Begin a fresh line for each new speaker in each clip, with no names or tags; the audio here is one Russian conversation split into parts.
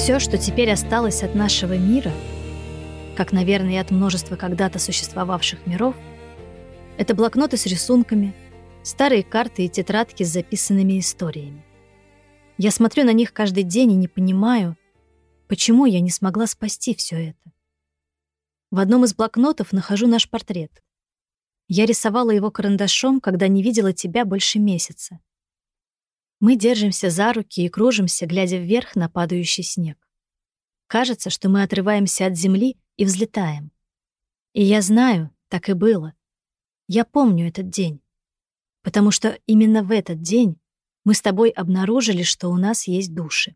Все, что теперь осталось от нашего мира, как, наверное, и от множества когда-то существовавших миров, это блокноты с рисунками, старые карты и тетрадки с записанными историями. Я смотрю на них каждый день и не понимаю, почему я не смогла спасти все это. В одном из блокнотов нахожу наш портрет. Я рисовала его карандашом, когда не видела тебя больше месяца. Мы держимся за руки и кружимся, глядя вверх на падающий снег. Кажется, что мы отрываемся от земли и взлетаем. И я знаю, так и было. Я помню этот день. Потому что именно в этот день мы с тобой обнаружили, что у нас есть души.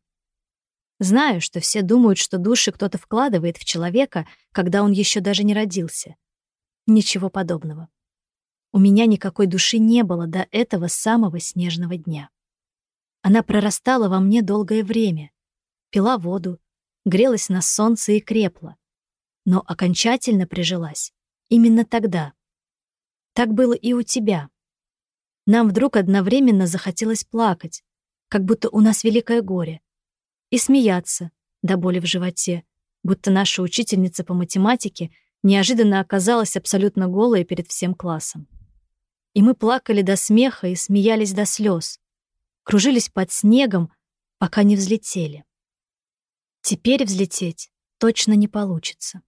Знаю, что все думают, что души кто-то вкладывает в человека, когда он еще даже не родился. Ничего подобного. У меня никакой души не было до этого самого снежного дня. Она прорастала во мне долгое время, пила воду, грелась на солнце и крепла, но окончательно прижилась именно тогда. Так было и у тебя. Нам вдруг одновременно захотелось плакать, как будто у нас великое горе, и смеяться до боли в животе, будто наша учительница по математике неожиданно оказалась абсолютно голой перед всем классом. И мы плакали до смеха и смеялись до слез, кружились под снегом, пока не взлетели. Теперь взлететь точно не получится.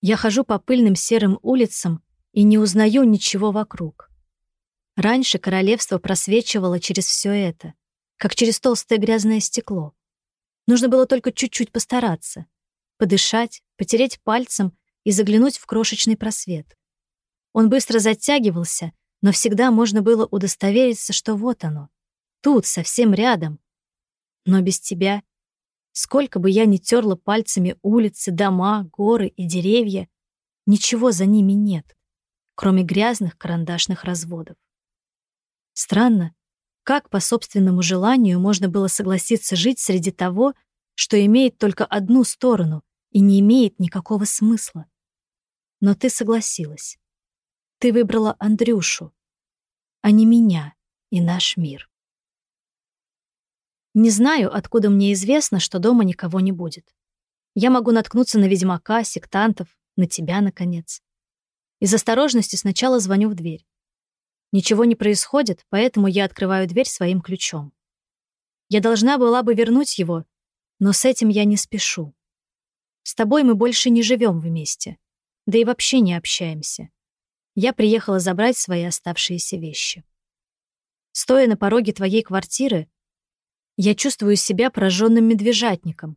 Я хожу по пыльным серым улицам и не узнаю ничего вокруг. Раньше королевство просвечивало через все это, как через толстое грязное стекло. Нужно было только чуть-чуть постараться, подышать, потереть пальцем и заглянуть в крошечный просвет. Он быстро затягивался, но всегда можно было удостовериться, что вот оно, Тут, совсем рядом. Но без тебя, сколько бы я ни терла пальцами улицы, дома, горы и деревья, ничего за ними нет, кроме грязных карандашных разводов. Странно, как по собственному желанию можно было согласиться жить среди того, что имеет только одну сторону и не имеет никакого смысла. Но ты согласилась. Ты выбрала Андрюшу, а не меня и наш мир. Не знаю, откуда мне известно, что дома никого не будет. Я могу наткнуться на ведьмака, сектантов, на тебя, наконец. Из осторожности сначала звоню в дверь. Ничего не происходит, поэтому я открываю дверь своим ключом. Я должна была бы вернуть его, но с этим я не спешу. С тобой мы больше не живем вместе, да и вообще не общаемся. Я приехала забрать свои оставшиеся вещи. Стоя на пороге твоей квартиры, я чувствую себя пораженным медвежатником,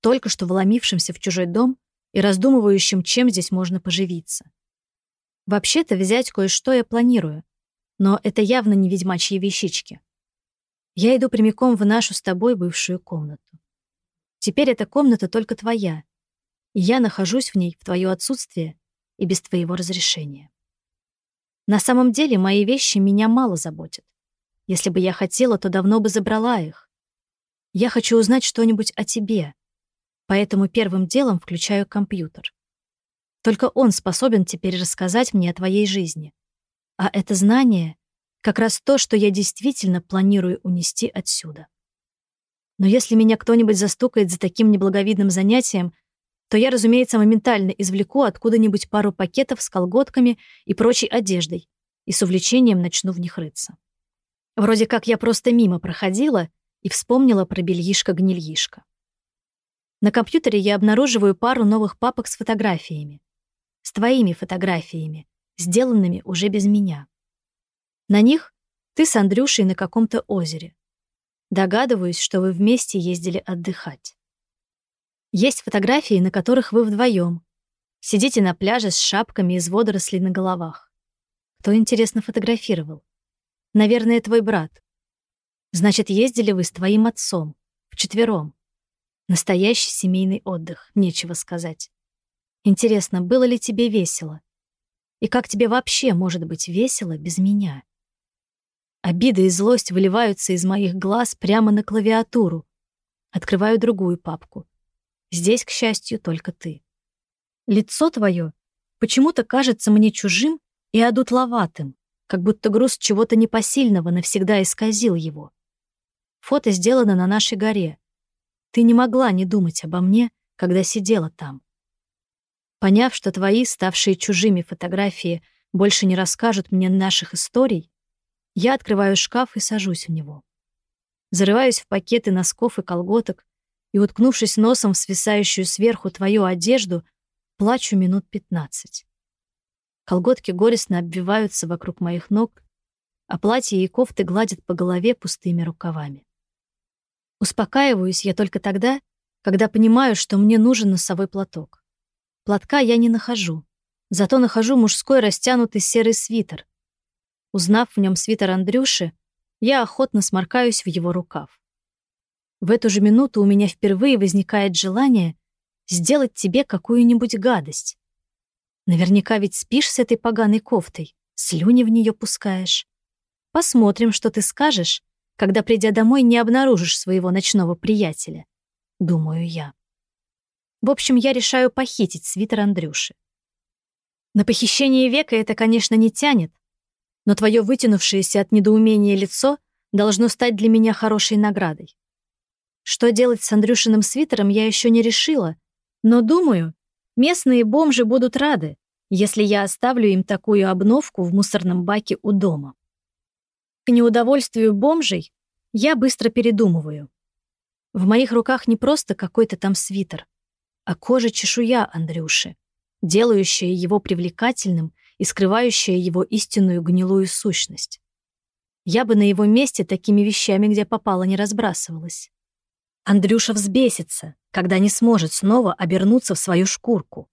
только что вломившимся в чужой дом и раздумывающим, чем здесь можно поживиться. Вообще-то взять кое-что я планирую, но это явно не ведьмачьи вещички. Я иду прямиком в нашу с тобой бывшую комнату. Теперь эта комната только твоя, и я нахожусь в ней в твое отсутствие и без твоего разрешения. На самом деле мои вещи меня мало заботят. Если бы я хотела, то давно бы забрала их. Я хочу узнать что-нибудь о тебе, поэтому первым делом включаю компьютер. Только он способен теперь рассказать мне о твоей жизни. А это знание — как раз то, что я действительно планирую унести отсюда. Но если меня кто-нибудь застукает за таким неблаговидным занятием, то я, разумеется, моментально извлеку откуда-нибудь пару пакетов с колготками и прочей одеждой и с увлечением начну в них рыться. Вроде как я просто мимо проходила — и вспомнила про бельишко-гнильишко. На компьютере я обнаруживаю пару новых папок с фотографиями. С твоими фотографиями, сделанными уже без меня. На них ты с Андрюшей на каком-то озере. Догадываюсь, что вы вместе ездили отдыхать. Есть фотографии, на которых вы вдвоем. Сидите на пляже с шапками из водорослей на головах. Кто, интересно, фотографировал? Наверное, твой брат. Значит, ездили вы с твоим отцом. Вчетвером. Настоящий семейный отдых, нечего сказать. Интересно, было ли тебе весело? И как тебе вообще может быть весело без меня? Обида и злость выливаются из моих глаз прямо на клавиатуру. Открываю другую папку. Здесь, к счастью, только ты. Лицо твое почему-то кажется мне чужим и одутловатым, как будто груз чего-то непосильного навсегда исказил его. Фото сделано на нашей горе. Ты не могла не думать обо мне, когда сидела там. Поняв, что твои, ставшие чужими фотографии, больше не расскажут мне наших историй, я открываю шкаф и сажусь в него. Зарываюсь в пакеты носков и колготок и, уткнувшись носом в свисающую сверху твою одежду, плачу минут пятнадцать. Колготки горестно обвиваются вокруг моих ног, а платье и кофты гладят по голове пустыми рукавами. Успокаиваюсь я только тогда, когда понимаю, что мне нужен носовой платок. Платка я не нахожу, зато нахожу мужской растянутый серый свитер. Узнав в нем свитер Андрюши, я охотно сморкаюсь в его рукав. В эту же минуту у меня впервые возникает желание сделать тебе какую-нибудь гадость. Наверняка ведь спишь с этой поганой кофтой, слюни в нее пускаешь. Посмотрим, что ты скажешь, когда, придя домой, не обнаружишь своего ночного приятеля. Думаю я. В общем, я решаю похитить свитер Андрюши. На похищение века это, конечно, не тянет, но твое вытянувшееся от недоумения лицо должно стать для меня хорошей наградой. Что делать с Андрюшиным свитером, я еще не решила, но думаю, местные бомжи будут рады, если я оставлю им такую обновку в мусорном баке у дома. К неудовольствию бомжей я быстро передумываю. В моих руках не просто какой-то там свитер, а кожа-чешуя Андрюши, делающая его привлекательным и скрывающая его истинную гнилую сущность. Я бы на его месте такими вещами, где попало, не разбрасывалась. Андрюша взбесится, когда не сможет снова обернуться в свою шкурку.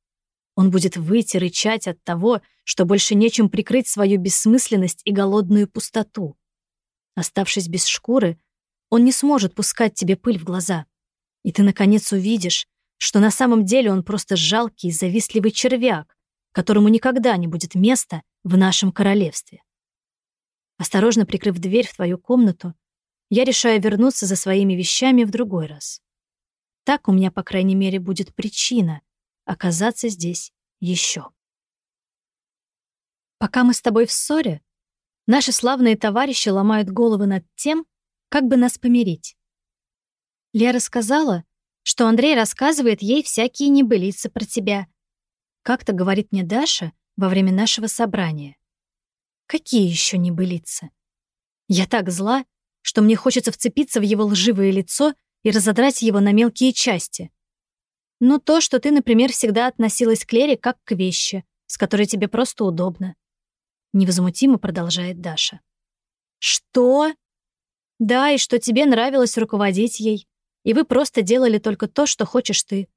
Он будет выйти рычать от того, что больше нечем прикрыть свою бессмысленность и голодную пустоту. Оставшись без шкуры, он не сможет пускать тебе пыль в глаза. И ты, наконец, увидишь, что на самом деле он просто жалкий, завистливый червяк, которому никогда не будет места в нашем королевстве. Осторожно прикрыв дверь в твою комнату, я решаю вернуться за своими вещами в другой раз. Так у меня, по крайней мере, будет причина оказаться здесь еще. Пока мы с тобой в ссоре, наши славные товарищи ломают головы над тем, как бы нас помирить. Лера сказала, что Андрей рассказывает ей всякие небылицы про тебя. Как-то говорит мне Даша во время нашего собрания. Какие еще небылицы? Я так зла, что мне хочется вцепиться в его лживое лицо и разодрать его на мелкие части. Но то, что ты, например, всегда относилась к Лере как к вещи, с которой тебе просто удобно. Невозмутимо продолжает Даша. Что? Да, и что тебе нравилось руководить ей, и вы просто делали только то, что хочешь ты.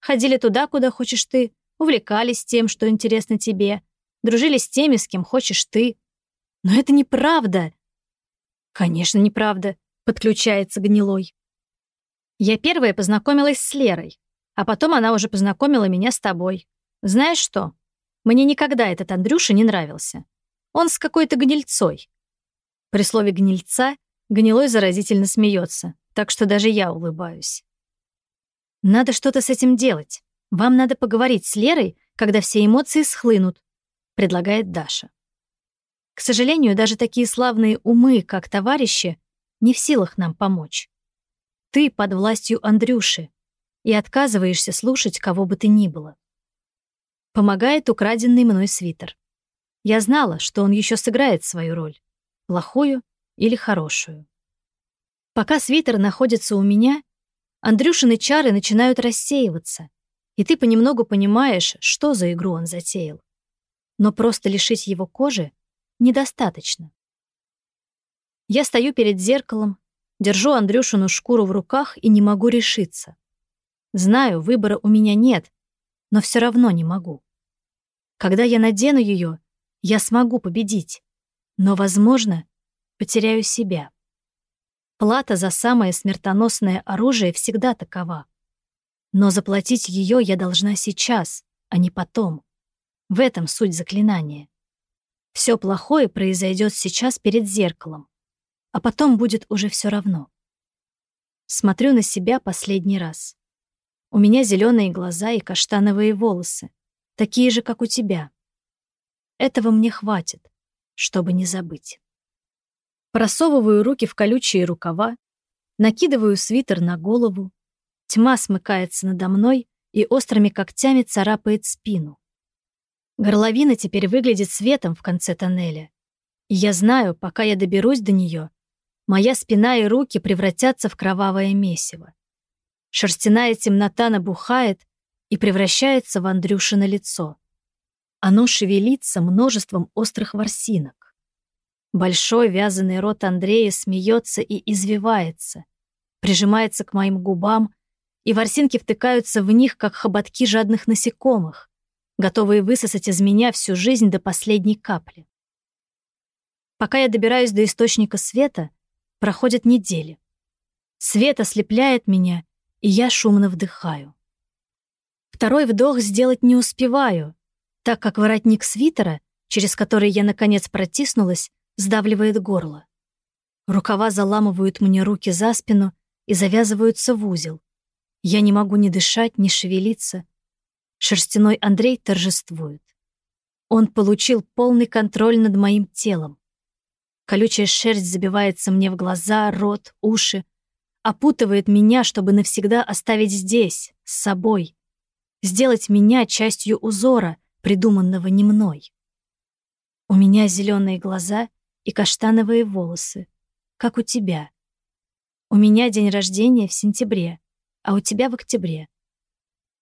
Ходили туда, куда хочешь ты, увлекались тем, что интересно тебе, дружили с теми, с кем хочешь ты. Но это неправда. Конечно, неправда, подключается гнилой. Я первая познакомилась с Лерой, а потом она уже познакомила меня с тобой. Знаешь что? Мне никогда этот Андрюша не нравился. Он с какой-то гнильцой. При слове «гнильца» гнилой заразительно смеется, так что даже я улыбаюсь. Надо что-то с этим делать. Вам надо поговорить с Лерой, когда все эмоции схлынут, предлагает Даша. К сожалению, даже такие славные умы, как товарищи, не в силах нам помочь. Ты под властью Андрюши и отказываешься слушать кого бы ты ни было. Помогает украденный мной свитер. Я знала, что он еще сыграет свою роль, плохую или хорошую. Пока свитер находится у меня, Андрюшины чары начинают рассеиваться, и ты понемногу понимаешь, что за игру он затеял. Но просто лишить его кожи недостаточно. Я стою перед зеркалом, держу Андрюшину шкуру в руках и не могу решиться. Знаю, выбора у меня нет, но все равно не могу. Когда я надену ее, я смогу победить, но, возможно, потеряю себя. Плата за самое смертоносное оружие всегда такова. Но заплатить ее я должна сейчас, а не потом. В этом суть заклинания. Все плохое произойдет сейчас перед зеркалом, а потом будет уже все равно. Смотрю на себя последний раз. У меня зеленые глаза и каштановые волосы, такие же, как у тебя. Этого мне хватит, чтобы не забыть. Просовываю руки в колючие рукава, накидываю свитер на голову Тьма смыкается надо мной и острыми когтями царапает спину. Горловина теперь выглядит светом в конце тоннеля. И я знаю, пока я доберусь до нее, моя спина и руки превратятся в кровавое месиво. Шерстяная темнота набухает и превращается в Андрюшино лицо. Оно шевелится множеством острых ворсинок. Большой вязаный рот Андрея смеется и извивается, прижимается к моим губам, и ворсинки втыкаются в них, как хоботки жадных насекомых, готовые высосать из меня всю жизнь до последней капли. Пока я добираюсь до источника света, проходят недели. Свет ослепляет меня, и я шумно вдыхаю. Второй вдох сделать не успеваю, так как воротник свитера, через который я наконец протиснулась, сдавливает горло. Рукава заламывают мне руки за спину и завязываются в узел. Я не могу ни дышать, ни шевелиться. Шерстяной Андрей торжествует. Он получил полный контроль над моим телом. Колючая шерсть забивается мне в глаза, рот, уши, опутывает меня, чтобы навсегда оставить здесь, с собой, сделать меня частью узора, придуманного не мной. У меня зеленые глаза и каштановые волосы, как у тебя. У меня день рождения в сентябре, а у тебя в октябре.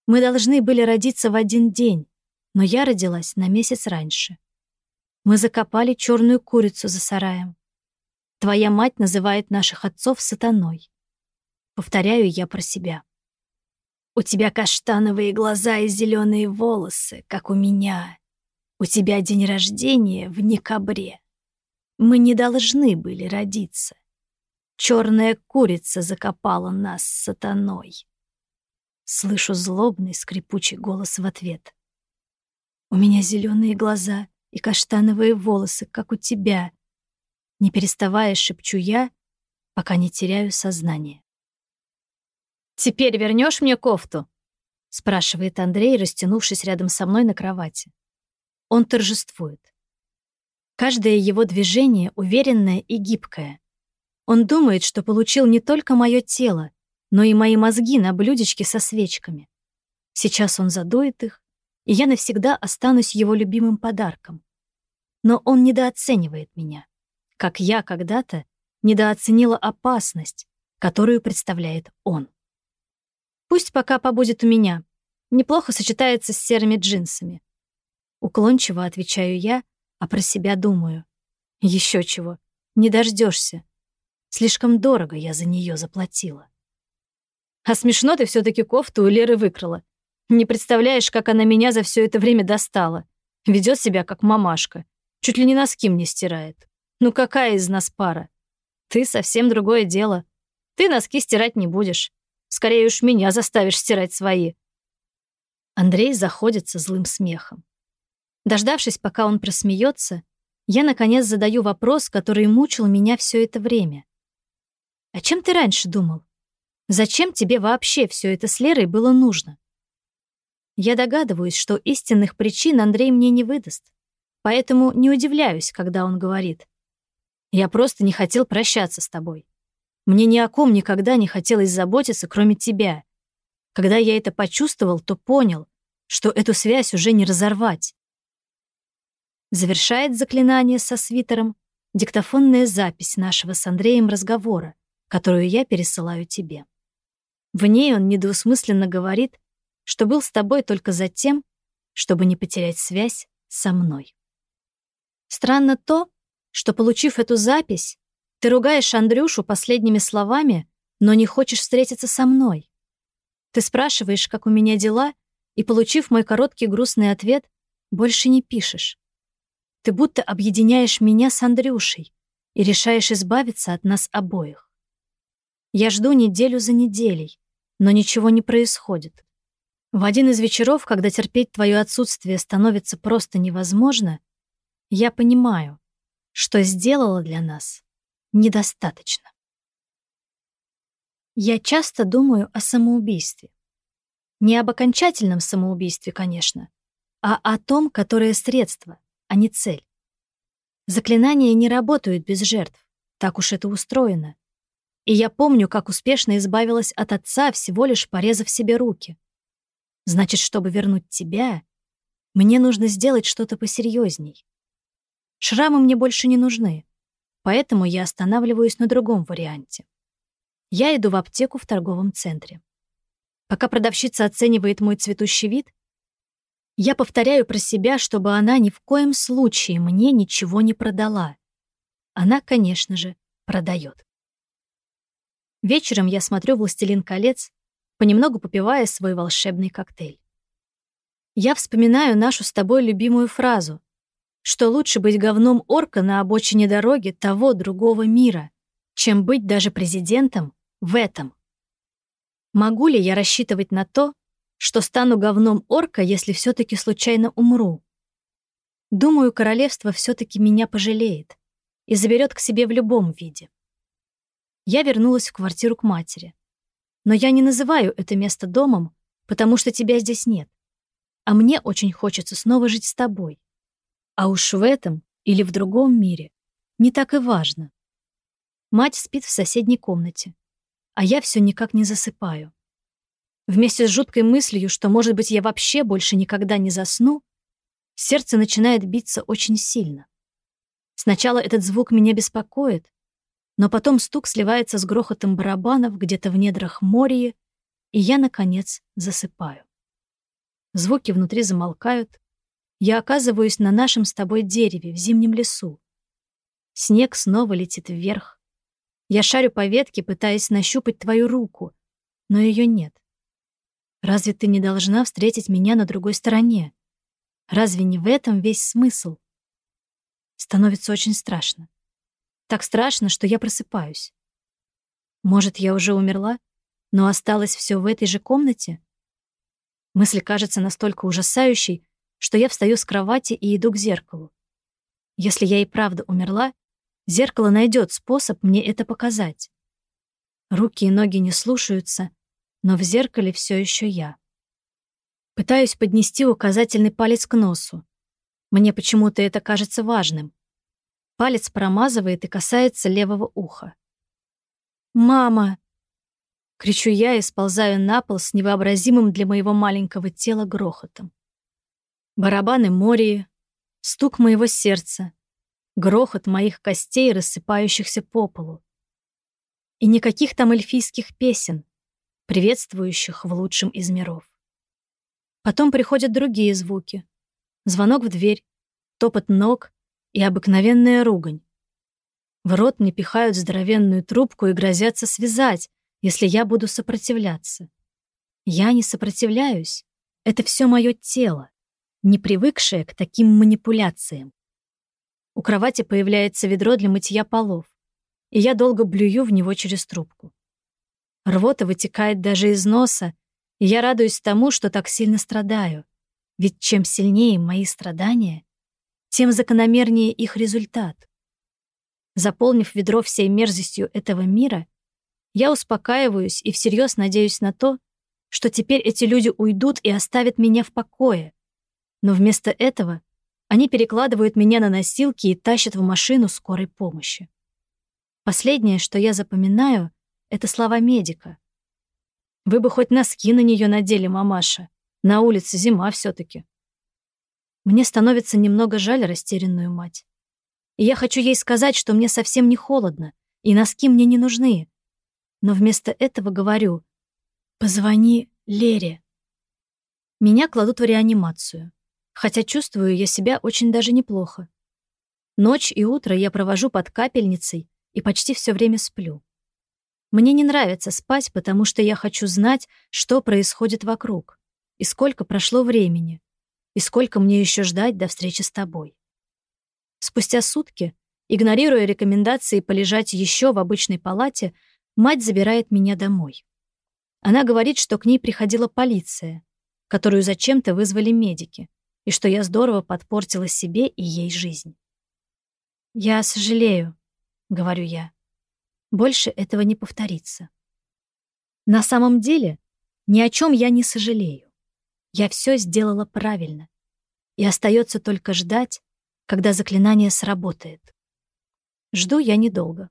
Мы должны были родиться в один день, но я родилась на месяц раньше. Мы закопали черную курицу за сараем. Твоя мать называет наших отцов сатаной. Повторяю я про себя. У тебя каштановые глаза и зеленые волосы, как у меня. У тебя день рождения в декабре. Мы не должны были родиться. Черная курица закопала нас с сатаной. Слышу злобный скрипучий голос в ответ. У меня зеленые глаза и каштановые волосы, как у тебя. Не переставая шепчу я, пока не теряю сознание. «Теперь вернешь мне кофту?» — спрашивает Андрей, растянувшись рядом со мной на кровати. Он торжествует. Каждое его движение уверенное и гибкое. Он думает, что получил не только мое тело, но и мои мозги на блюдечке со свечками. Сейчас он задует их, и я навсегда останусь его любимым подарком. Но он недооценивает меня, как я когда-то недооценила опасность, которую представляет он. Пусть пока побудет у меня. Неплохо сочетается с серыми джинсами. Уклончиво отвечаю я, а про себя думаю. Еще чего, не дождешься. Слишком дорого я за нее заплатила. А смешно ты все таки кофту у Леры выкрала. Не представляешь, как она меня за все это время достала. Ведет себя как мамашка. Чуть ли не носки мне стирает. Ну какая из нас пара? Ты совсем другое дело. Ты носки стирать не будешь. Скорее уж меня заставишь стирать свои. Андрей заходится злым смехом. Дождавшись, пока он просмеется, я, наконец, задаю вопрос, который мучил меня все это время. О чем ты раньше думал? Зачем тебе вообще все это с Лерой было нужно? Я догадываюсь, что истинных причин Андрей мне не выдаст. Поэтому не удивляюсь, когда он говорит. Я просто не хотел прощаться с тобой. Мне ни о ком никогда не хотелось заботиться, кроме тебя. Когда я это почувствовал, то понял, что эту связь уже не разорвать. Завершает заклинание со свитером диктофонная запись нашего с Андреем разговора, которую я пересылаю тебе. В ней он недвусмысленно говорит, что был с тобой только за тем, чтобы не потерять связь со мной. Странно то, что, получив эту запись, ты ругаешь Андрюшу последними словами, но не хочешь встретиться со мной. Ты спрашиваешь, как у меня дела, и, получив мой короткий грустный ответ, больше не пишешь. Ты будто объединяешь меня с Андрюшей и решаешь избавиться от нас обоих. Я жду неделю за неделей, но ничего не происходит. В один из вечеров, когда терпеть твое отсутствие становится просто невозможно, я понимаю, что сделала для нас недостаточно. Я часто думаю о самоубийстве. Не об окончательном самоубийстве, конечно, а о том, которое средство, а не цель. Заклинания не работают без жертв, так уж это устроено. И я помню, как успешно избавилась от отца, всего лишь порезав себе руки. Значит, чтобы вернуть тебя, мне нужно сделать что-то посерьезней. Шрамы мне больше не нужны, поэтому я останавливаюсь на другом варианте. Я иду в аптеку в торговом центре. Пока продавщица оценивает мой цветущий вид, я повторяю про себя, чтобы она ни в коем случае мне ничего не продала. Она, конечно же, продает. Вечером я смотрю «Властелин колец», понемногу попивая свой волшебный коктейль. Я вспоминаю нашу с тобой любимую фразу, что лучше быть говном орка на обочине дороги того другого мира, чем быть даже президентом в этом. Могу ли я рассчитывать на то, что стану говном орка, если все таки случайно умру? Думаю, королевство все таки меня пожалеет и заберет к себе в любом виде. Я вернулась в квартиру к матери. Но я не называю это место домом, потому что тебя здесь нет. А мне очень хочется снова жить с тобой. А уж в этом или в другом мире не так и важно. Мать спит в соседней комнате, а я все никак не засыпаю. Вместе с жуткой мыслью, что, может быть, я вообще больше никогда не засну, сердце начинает биться очень сильно. Сначала этот звук меня беспокоит, но потом стук сливается с грохотом барабанов где-то в недрах моря, и я, наконец, засыпаю. Звуки внутри замолкают. Я оказываюсь на нашем с тобой дереве в зимнем лесу. Снег снова летит вверх. Я шарю по ветке, пытаясь нащупать твою руку, но ее нет. Разве ты не должна встретить меня на другой стороне? Разве не в этом весь смысл? Становится очень страшно. Так страшно, что я просыпаюсь. Может, я уже умерла, но осталось все в этой же комнате? Мысль кажется настолько ужасающей, что я встаю с кровати и иду к зеркалу. Если я и правда умерла, зеркало найдет способ мне это показать. Руки и ноги не слушаются, но в зеркале все еще я. Пытаюсь поднести указательный палец к носу. Мне почему-то это кажется важным. Палец промазывает и касается левого уха. «Мама!» Кричу я и сползаю на пол с невообразимым для моего маленького тела грохотом. Барабаны мории, стук моего сердца, грохот моих костей, рассыпающихся по полу. И никаких там эльфийских песен, приветствующих в лучшем из миров. Потом приходят другие звуки. Звонок в дверь, топот ног, и обыкновенная ругань. В рот мне пихают здоровенную трубку и грозятся связать, если я буду сопротивляться. Я не сопротивляюсь. Это все мое тело, не привыкшее к таким манипуляциям. У кровати появляется ведро для мытья полов, и я долго блюю в него через трубку. Рвота вытекает даже из носа, и я радуюсь тому, что так сильно страдаю. Ведь чем сильнее мои страдания, тем закономернее их результат. Заполнив ведро всей мерзостью этого мира, я успокаиваюсь и всерьез надеюсь на то, что теперь эти люди уйдут и оставят меня в покое. Но вместо этого они перекладывают меня на носилки и тащат в машину скорой помощи. Последнее, что я запоминаю, это слова медика. Вы бы хоть носки на нее надели, мамаша. На улице зима все таки мне становится немного жаль растерянную мать. И я хочу ей сказать, что мне совсем не холодно, и носки мне не нужны. Но вместо этого говорю «Позвони Лере». Меня кладут в реанимацию, хотя чувствую я себя очень даже неплохо. Ночь и утро я провожу под капельницей и почти все время сплю. Мне не нравится спать, потому что я хочу знать, что происходит вокруг и сколько прошло времени, и сколько мне еще ждать до встречи с тобой. Спустя сутки, игнорируя рекомендации полежать еще в обычной палате, мать забирает меня домой. Она говорит, что к ней приходила полиция, которую зачем-то вызвали медики, и что я здорово подпортила себе и ей жизнь. «Я сожалею», — говорю я. «Больше этого не повторится». На самом деле, ни о чем я не сожалею. Я все сделала правильно. И остается только ждать, когда заклинание сработает. Жду я недолго.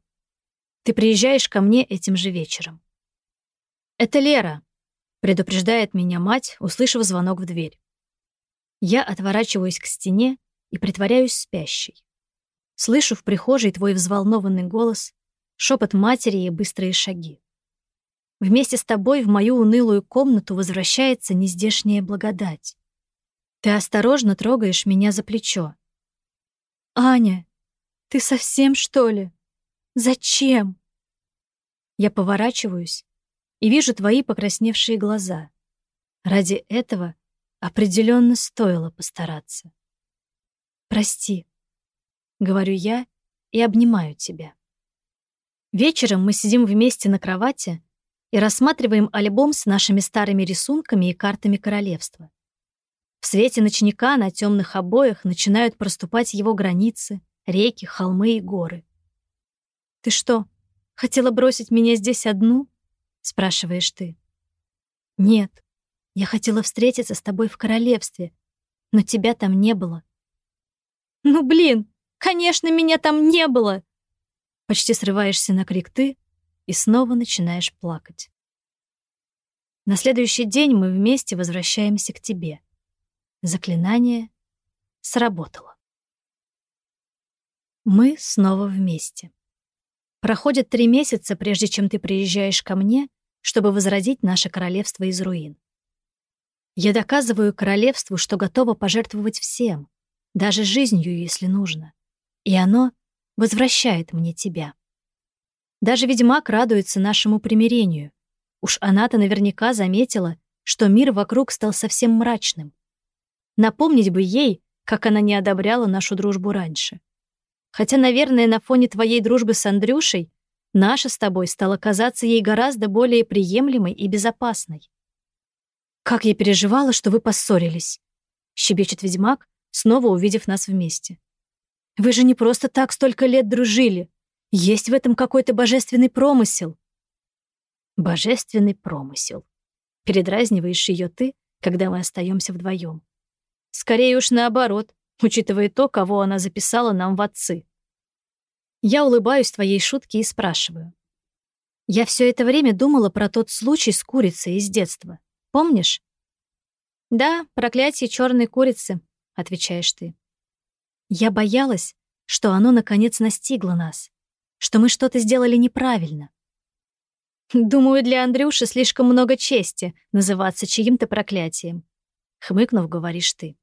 Ты приезжаешь ко мне этим же вечером. Это Лера, предупреждает меня мать, услышав звонок в дверь. Я отворачиваюсь к стене и притворяюсь спящей. Слышу в прихожей твой взволнованный голос, шепот матери и быстрые шаги. Вместе с тобой в мою унылую комнату возвращается нездешняя благодать. Ты осторожно трогаешь меня за плечо. «Аня, ты совсем, что ли? Зачем?» Я поворачиваюсь и вижу твои покрасневшие глаза. Ради этого определенно стоило постараться. «Прости», — говорю я и обнимаю тебя. Вечером мы сидим вместе на кровати и рассматриваем альбом с нашими старыми рисунками и картами королевства. В свете ночника на темных обоях начинают проступать его границы, реки, холмы и горы. «Ты что, хотела бросить меня здесь одну?» — спрашиваешь ты. «Нет, я хотела встретиться с тобой в королевстве, но тебя там не было». «Ну, блин, конечно, меня там не было!» Почти срываешься на крик ты, и снова начинаешь плакать. На следующий день мы вместе возвращаемся к тебе. Заклинание сработало. Мы снова вместе. Проходит три месяца, прежде чем ты приезжаешь ко мне, чтобы возродить наше королевство из руин. Я доказываю королевству, что готова пожертвовать всем, даже жизнью, если нужно. И оно возвращает мне тебя. Даже ведьмак радуется нашему примирению. Уж она-то наверняка заметила, что мир вокруг стал совсем мрачным. Напомнить бы ей, как она не одобряла нашу дружбу раньше. Хотя, наверное, на фоне твоей дружбы с Андрюшей наша с тобой стала казаться ей гораздо более приемлемой и безопасной. «Как я переживала, что вы поссорились!» — щебечет ведьмак, снова увидев нас вместе. «Вы же не просто так столько лет дружили. Есть в этом какой-то божественный промысел. Божественный промысел. Передразниваешь ее ты, когда мы остаемся вдвоем. Скорее уж наоборот, учитывая то, кого она записала нам в отцы. Я улыбаюсь твоей шутке и спрашиваю. Я все это время думала про тот случай с курицей из детства. Помнишь? Да, проклятие черной курицы, отвечаешь ты. Я боялась, что оно наконец настигло нас что мы что-то сделали неправильно. Думаю, для Андрюши слишком много чести называться чьим-то проклятием. Хмыкнув, говоришь ты.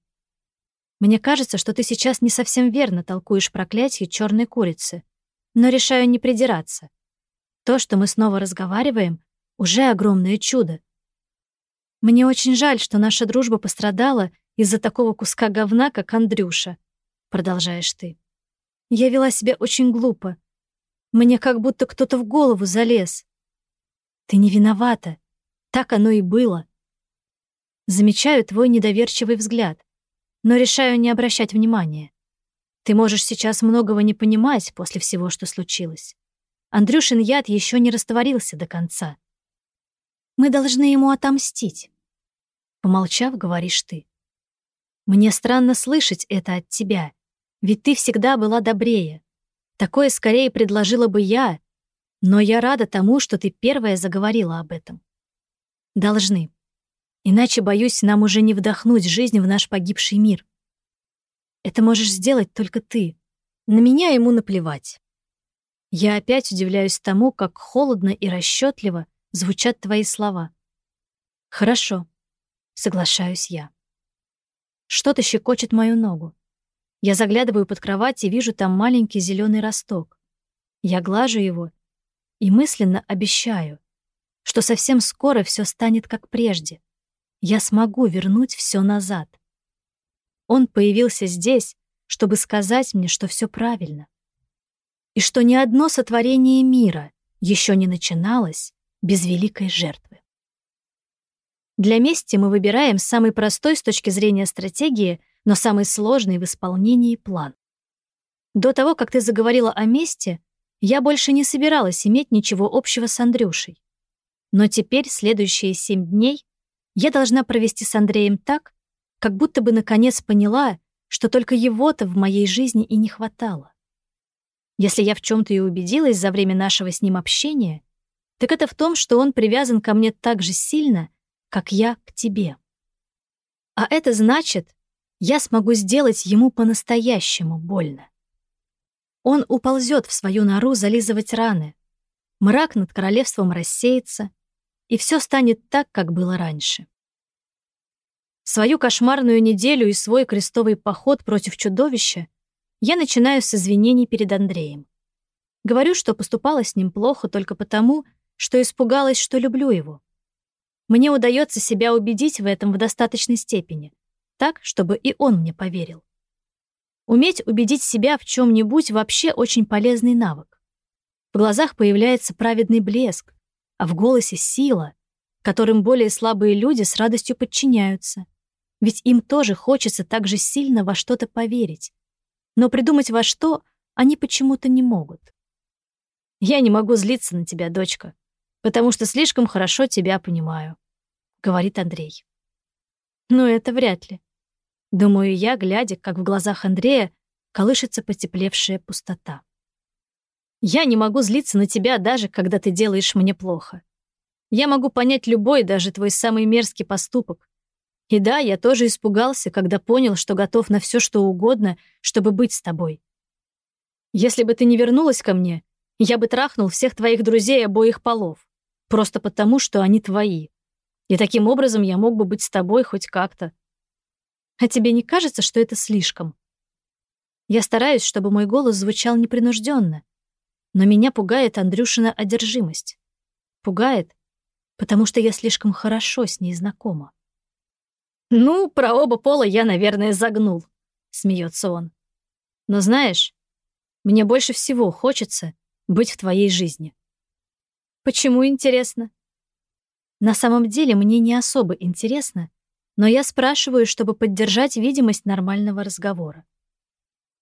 Мне кажется, что ты сейчас не совсем верно толкуешь проклятие черной курицы, но решаю не придираться. То, что мы снова разговариваем, уже огромное чудо. Мне очень жаль, что наша дружба пострадала из-за такого куска говна, как Андрюша, продолжаешь ты. Я вела себя очень глупо, мне как будто кто-то в голову залез. Ты не виновата. Так оно и было. Замечаю твой недоверчивый взгляд, но решаю не обращать внимания. Ты можешь сейчас многого не понимать после всего, что случилось. Андрюшин яд еще не растворился до конца. Мы должны ему отомстить. Помолчав, говоришь ты. Мне странно слышать это от тебя, ведь ты всегда была добрее. Такое скорее предложила бы я, но я рада тому, что ты первая заговорила об этом. Должны. Иначе, боюсь, нам уже не вдохнуть жизнь в наш погибший мир. Это можешь сделать только ты. На меня ему наплевать. Я опять удивляюсь тому, как холодно и расчетливо звучат твои слова. Хорошо, соглашаюсь я. Что-то щекочет мою ногу. Я заглядываю под кровать и вижу там маленький зеленый росток. Я глажу его и мысленно обещаю, что совсем скоро все станет как прежде. Я смогу вернуть все назад. Он появился здесь, чтобы сказать мне, что все правильно. И что ни одно сотворение мира еще не начиналось без великой жертвы. Для мести мы выбираем самый простой с точки зрения стратегии — но самый сложный в исполнении план. До того, как ты заговорила о месте, я больше не собиралась иметь ничего общего с Андрюшей. Но теперь, следующие семь дней, я должна провести с Андреем так, как будто бы наконец поняла, что только его-то в моей жизни и не хватало. Если я в чем-то и убедилась за время нашего с ним общения, так это в том, что он привязан ко мне так же сильно, как я к тебе. А это значит, я смогу сделать ему по-настоящему больно. Он уползет в свою нору зализывать раны. Мрак над королевством рассеется, и все станет так, как было раньше. Свою кошмарную неделю и свой крестовый поход против чудовища я начинаю с извинений перед Андреем. Говорю, что поступала с ним плохо только потому, что испугалась, что люблю его. Мне удается себя убедить в этом в достаточной степени, так, чтобы и он мне поверил. Уметь убедить себя в чем нибудь вообще очень полезный навык. В глазах появляется праведный блеск, а в голосе сила, которым более слабые люди с радостью подчиняются. Ведь им тоже хочется так же сильно во что-то поверить. Но придумать во что они почему-то не могут. «Я не могу злиться на тебя, дочка, потому что слишком хорошо тебя понимаю», — говорит Андрей. «Ну, это вряд ли. Думаю я, глядя, как в глазах Андрея колышется потеплевшая пустота. Я не могу злиться на тебя даже, когда ты делаешь мне плохо. Я могу понять любой, даже твой самый мерзкий поступок. И да, я тоже испугался, когда понял, что готов на все, что угодно, чтобы быть с тобой. Если бы ты не вернулась ко мне, я бы трахнул всех твоих друзей обоих полов, просто потому, что они твои. И таким образом я мог бы быть с тобой хоть как-то. А тебе не кажется, что это слишком? Я стараюсь, чтобы мой голос звучал непринужденно, но меня пугает Андрюшина одержимость. Пугает, потому что я слишком хорошо с ней знакома. «Ну, про оба пола я, наверное, загнул», — смеется он. «Но знаешь, мне больше всего хочется быть в твоей жизни». «Почему интересно?» На самом деле мне не особо интересно, но я спрашиваю, чтобы поддержать видимость нормального разговора.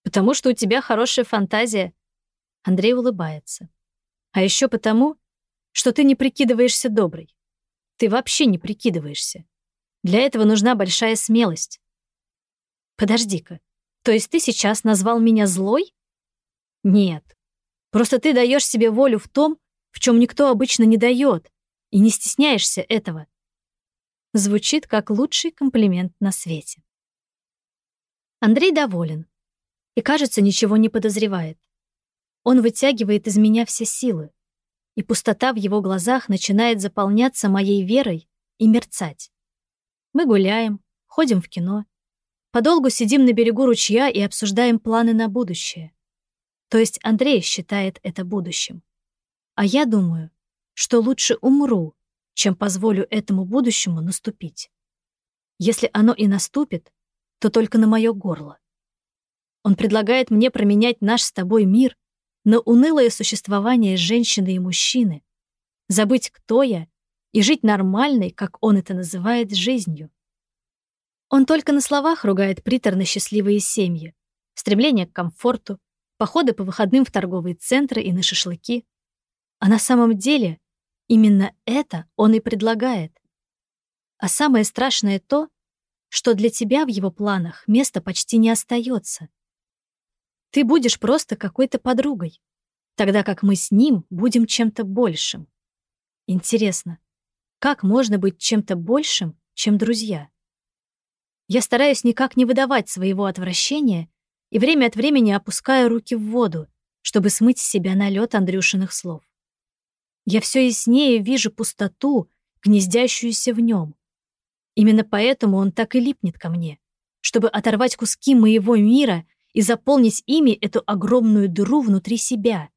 «Потому что у тебя хорошая фантазия», — Андрей улыбается. «А еще потому, что ты не прикидываешься доброй. Ты вообще не прикидываешься. Для этого нужна большая смелость». «Подожди-ка, то есть ты сейчас назвал меня злой?» «Нет. Просто ты даешь себе волю в том, в чем никто обычно не дает, и не стесняешься этого. Звучит как лучший комплимент на свете. Андрей доволен и, кажется, ничего не подозревает. Он вытягивает из меня все силы, и пустота в его глазах начинает заполняться моей верой и мерцать. Мы гуляем, ходим в кино, подолгу сидим на берегу ручья и обсуждаем планы на будущее. То есть Андрей считает это будущим. А я думаю, что лучше умру, чем позволю этому будущему наступить. Если оно и наступит, то только на мое горло. Он предлагает мне променять наш с тобой мир на унылое существование женщины и мужчины, забыть, кто я, и жить нормальной, как он это называет, жизнью. Он только на словах ругает приторно счастливые семьи, стремление к комфорту, походы по выходным в торговые центры и на шашлыки. А на самом деле Именно это он и предлагает. А самое страшное то, что для тебя в его планах места почти не остается. Ты будешь просто какой-то подругой, тогда как мы с ним будем чем-то большим. Интересно, как можно быть чем-то большим, чем друзья? Я стараюсь никак не выдавать своего отвращения и время от времени опускаю руки в воду, чтобы смыть с себя налет Андрюшиных слов. Я все яснее вижу пустоту, гнездящуюся в нем. Именно поэтому он так и липнет ко мне, чтобы оторвать куски моего мира и заполнить ими эту огромную дыру внутри себя.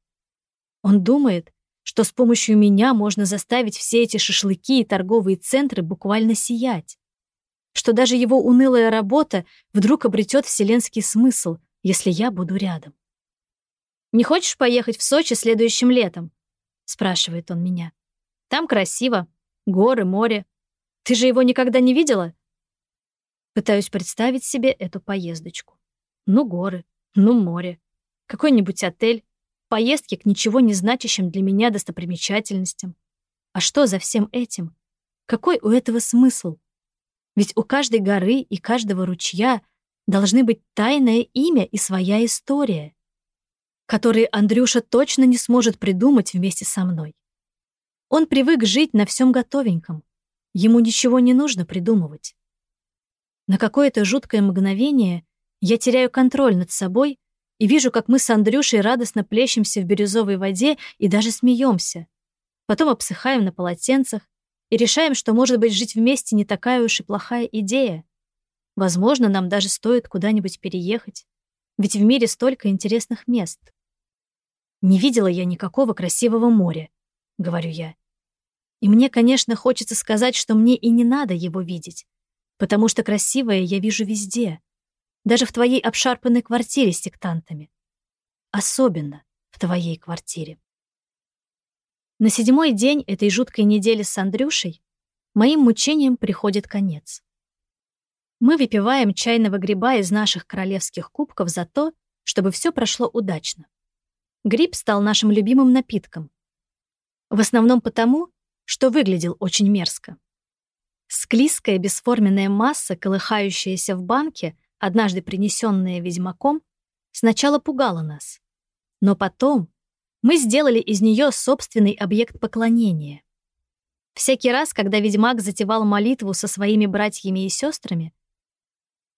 Он думает, что с помощью меня можно заставить все эти шашлыки и торговые центры буквально сиять. Что даже его унылая работа вдруг обретет вселенский смысл, если я буду рядом. «Не хочешь поехать в Сочи следующим летом?» — спрашивает он меня. «Там красиво. Горы, море. Ты же его никогда не видела?» Пытаюсь представить себе эту поездочку. Ну, горы, ну, море. Какой-нибудь отель. Поездки к ничего не значащим для меня достопримечательностям. А что за всем этим? Какой у этого смысл? Ведь у каждой горы и каждого ручья должны быть тайное имя и своя история. Которые Андрюша точно не сможет придумать вместе со мной. Он привык жить на всем готовеньком. Ему ничего не нужно придумывать. На какое-то жуткое мгновение я теряю контроль над собой и вижу, как мы с Андрюшей радостно плещемся в бирюзовой воде и даже смеемся. Потом обсыхаем на полотенцах и решаем, что, может быть, жить вместе не такая уж и плохая идея. Возможно, нам даже стоит куда-нибудь переехать. Ведь в мире столько интересных мест. Не видела я никакого красивого моря, говорю я. И мне, конечно, хочется сказать, что мне и не надо его видеть, потому что красивое я вижу везде, даже в твоей обшарпанной квартире с сектантами. Особенно в твоей квартире. На седьмой день этой жуткой недели с Андрюшей моим мучениям приходит конец. Мы выпиваем чайного гриба из наших королевских кубков за то, чтобы все прошло удачно. Гриб стал нашим любимым напитком. В основном потому, что выглядел очень мерзко. Склизкая бесформенная масса, колыхающаяся в банке, однажды принесенная ведьмаком, сначала пугала нас. Но потом мы сделали из нее собственный объект поклонения. Всякий раз, когда ведьмак затевал молитву со своими братьями и сестрами,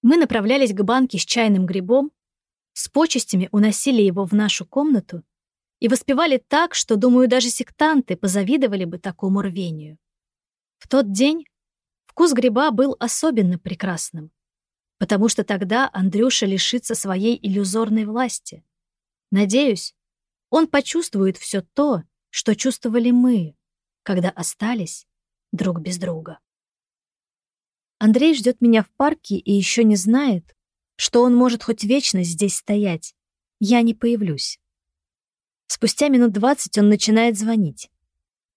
мы направлялись к банке с чайным грибом, с почестями уносили его в нашу комнату и воспевали так, что, думаю, даже сектанты позавидовали бы такому рвению. В тот день вкус гриба был особенно прекрасным, потому что тогда Андрюша лишится своей иллюзорной власти. Надеюсь, он почувствует все то, что чувствовали мы, когда остались друг без друга. Андрей ждет меня в парке и еще не знает, что он может хоть вечно здесь стоять. Я не появлюсь. Спустя минут двадцать он начинает звонить.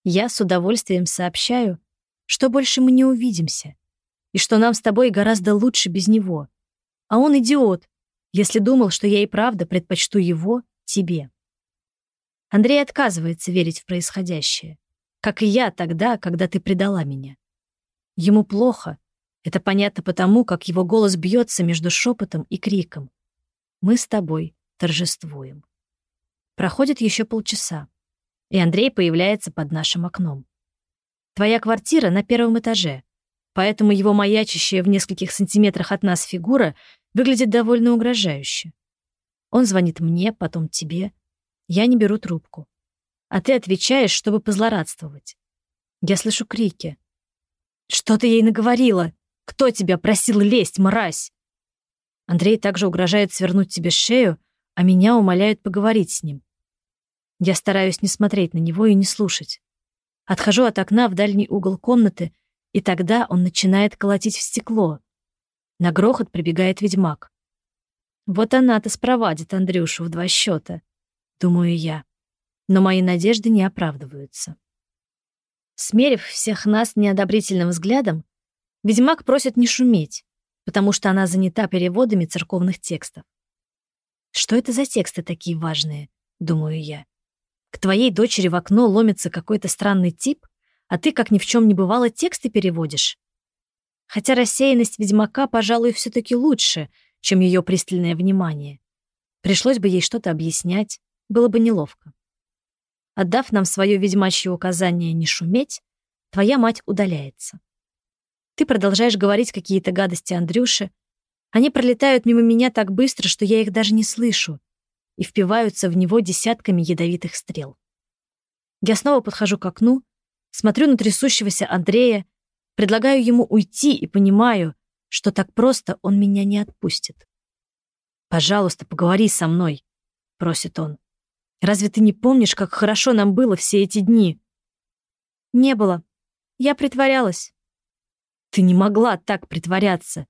Я с удовольствием сообщаю, что больше мы не увидимся, и что нам с тобой гораздо лучше без него. А он идиот, если думал, что я и правда предпочту его тебе. Андрей отказывается верить в происходящее, как и я тогда, когда ты предала меня. Ему плохо, это понятно потому, как его голос бьется между шепотом и криком. «Мы с тобой торжествуем». Проходит еще полчаса, и Андрей появляется под нашим окном. Твоя квартира на первом этаже, поэтому его маячащая в нескольких сантиметрах от нас фигура выглядит довольно угрожающе. Он звонит мне, потом тебе. Я не беру трубку. А ты отвечаешь, чтобы позлорадствовать. Я слышу крики. «Что ты ей наговорила?» Кто тебя просил лезть, мразь?» Андрей также угрожает свернуть тебе шею, а меня умоляют поговорить с ним. Я стараюсь не смотреть на него и не слушать. Отхожу от окна в дальний угол комнаты, и тогда он начинает колотить в стекло. На грохот прибегает ведьмак. Вот она-то спровадит Андрюшу в два счета, думаю я. Но мои надежды не оправдываются. Смерив всех нас неодобрительным взглядом, Ведьмак просит не шуметь, потому что она занята переводами церковных текстов. Что это за тексты такие важные, думаю я. К твоей дочери в окно ломится какой-то странный тип, а ты, как ни в чем не бывало, тексты переводишь. Хотя рассеянность ведьмака, пожалуй, все таки лучше, чем ее пристальное внимание. Пришлось бы ей что-то объяснять, было бы неловко. Отдав нам свое ведьмачье указание не шуметь, твоя мать удаляется. Ты продолжаешь говорить какие-то гадости Андрюше. Они пролетают мимо меня так быстро, что я их даже не слышу, и впиваются в него десятками ядовитых стрел. Я снова подхожу к окну, смотрю на трясущегося Андрея, предлагаю ему уйти и понимаю, что так просто он меня не отпустит. «Пожалуйста, поговори со мной», — просит он. «Разве ты не помнишь, как хорошо нам было все эти дни?» «Не было. Я притворялась. Ты не могла так притворяться.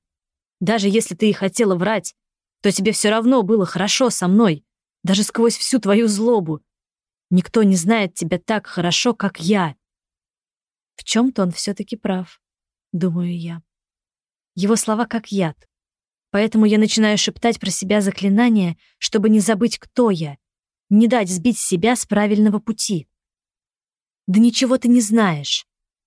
Даже если ты и хотела врать, то тебе все равно было хорошо со мной, даже сквозь всю твою злобу. Никто не знает тебя так хорошо, как я. В чем-то он все-таки прав, думаю я. Его слова как яд. Поэтому я начинаю шептать про себя заклинания, чтобы не забыть, кто я, не дать сбить себя с правильного пути. Да ничего ты не знаешь.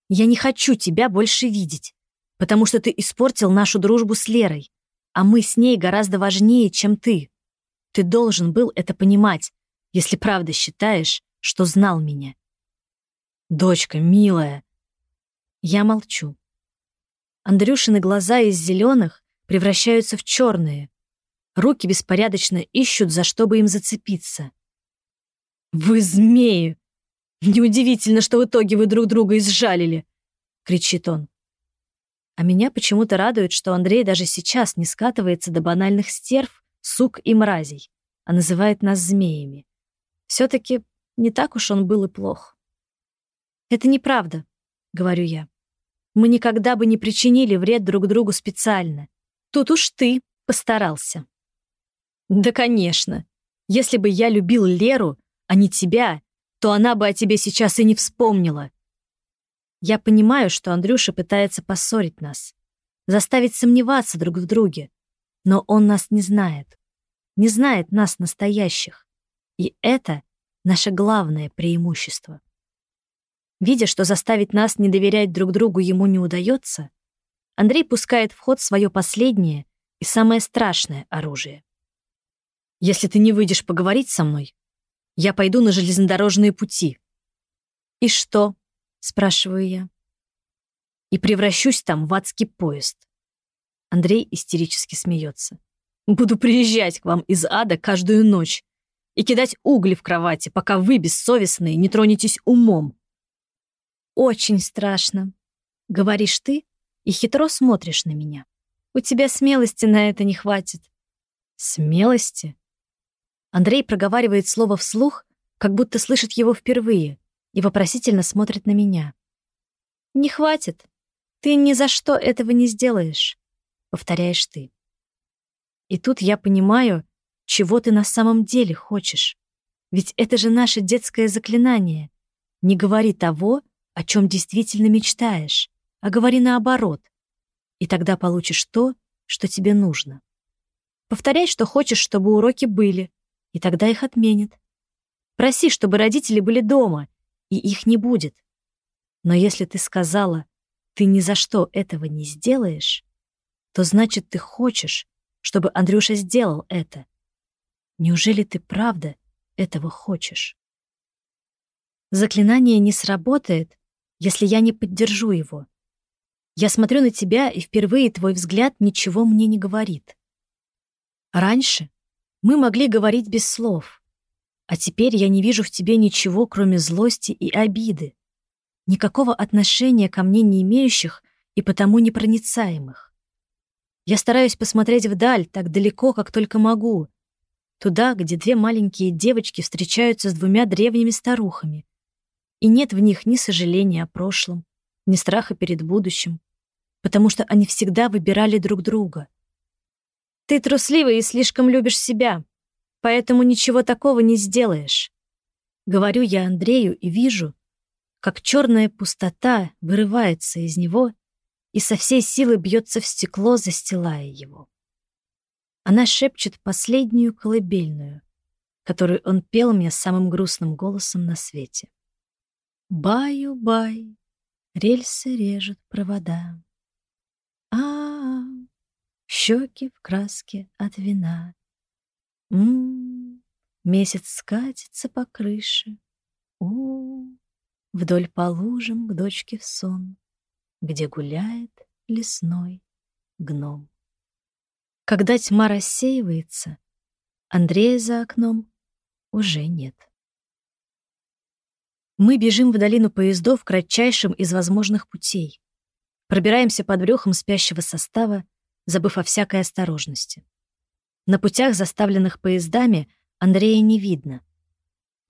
Я не хочу тебя больше видеть потому что ты испортил нашу дружбу с Лерой, а мы с ней гораздо важнее, чем ты. Ты должен был это понимать, если правда считаешь, что знал меня. Дочка, милая. Я молчу. Андрюшины глаза из зеленых превращаются в черные. Руки беспорядочно ищут, за что бы им зацепиться. «Вы змеи! Неудивительно, что в итоге вы друг друга изжалили!» — кричит он. А меня почему-то радует, что Андрей даже сейчас не скатывается до банальных стерв, сук и мразей, а называет нас змеями. все таки не так уж он был и плох. «Это неправда», — говорю я. «Мы никогда бы не причинили вред друг другу специально. Тут уж ты постарался». «Да, конечно. Если бы я любил Леру, а не тебя, то она бы о тебе сейчас и не вспомнила. Я понимаю, что Андрюша пытается поссорить нас, заставить сомневаться друг в друге, но он нас не знает, не знает нас настоящих. И это наше главное преимущество. Видя, что заставить нас не доверять друг другу ему не удается, Андрей пускает в ход свое последнее и самое страшное оружие. «Если ты не выйдешь поговорить со мной, я пойду на железнодорожные пути». «И что?» Спрашиваю я. И превращусь там в адский поезд. Андрей истерически смеется. Буду приезжать к вам из ада каждую ночь и кидать угли в кровати, пока вы, бессовестные, не тронетесь умом. Очень страшно, говоришь ты и хитро смотришь на меня. У тебя смелости на это не хватит. Смелости? Андрей проговаривает слово вслух, как будто слышит его впервые, и вопросительно смотрит на меня. «Не хватит. Ты ни за что этого не сделаешь», — повторяешь ты. И тут я понимаю, чего ты на самом деле хочешь. Ведь это же наше детское заклинание. Не говори того, о чем действительно мечтаешь, а говори наоборот. И тогда получишь то, что тебе нужно. Повторяй, что хочешь, чтобы уроки были, и тогда их отменят. Проси, чтобы родители были дома, и их не будет. Но если ты сказала, ты ни за что этого не сделаешь, то значит, ты хочешь, чтобы Андрюша сделал это. Неужели ты правда этого хочешь? Заклинание не сработает, если я не поддержу его. Я смотрю на тебя, и впервые твой взгляд ничего мне не говорит. Раньше мы могли говорить без слов — а теперь я не вижу в тебе ничего, кроме злости и обиды. Никакого отношения ко мне не имеющих и потому непроницаемых. Я стараюсь посмотреть вдаль, так далеко, как только могу. Туда, где две маленькие девочки встречаются с двумя древними старухами. И нет в них ни сожаления о прошлом, ни страха перед будущим, потому что они всегда выбирали друг друга. Ты трусливый и слишком любишь себя, поэтому ничего такого не сделаешь. Говорю я Андрею и вижу, как черная пустота вырывается из него и со всей силы бьется в стекло, застилая его. Она шепчет последнюю колыбельную, которую он пел мне самым грустным голосом на свете. Баю-бай, рельсы режут провода. А, -а, -а щеки в краске от вина. М, -м, -м месяц скатится по крыше. У, -у вдоль по лужам к дочке в сон, где гуляет лесной гном. Когда тьма рассеивается, Андрея за окном уже нет. Мы бежим в долину поездов кратчайшим из возможных путей. Пробираемся под брюхом спящего состава, забыв о всякой осторожности. На путях, заставленных поездами, Андрея не видно.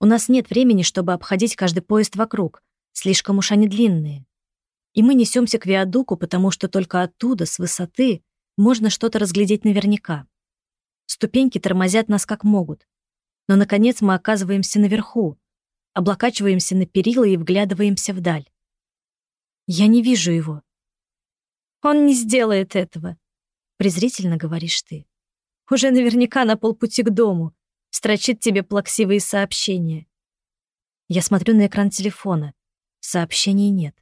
У нас нет времени, чтобы обходить каждый поезд вокруг, слишком уж они длинные. И мы несемся к виадуку, потому что только оттуда, с высоты, можно что-то разглядеть наверняка. Ступеньки тормозят нас как могут. Но, наконец, мы оказываемся наверху, облокачиваемся на перила и вглядываемся вдаль. Я не вижу его. «Он не сделает этого», — презрительно говоришь ты. Уже наверняка на полпути к дому. Строчит тебе плаксивые сообщения. Я смотрю на экран телефона. Сообщений нет.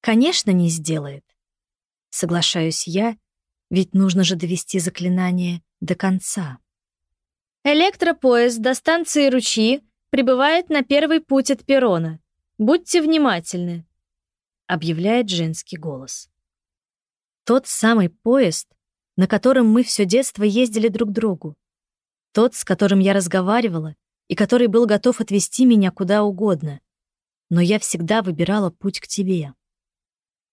Конечно, не сделает. Соглашаюсь я, ведь нужно же довести заклинание до конца. Электропоезд до станции Ручьи прибывает на первый путь от перрона. Будьте внимательны, объявляет женский голос. Тот самый поезд, на котором мы все детство ездили друг к другу. Тот, с которым я разговаривала и который был готов отвезти меня куда угодно. Но я всегда выбирала путь к тебе.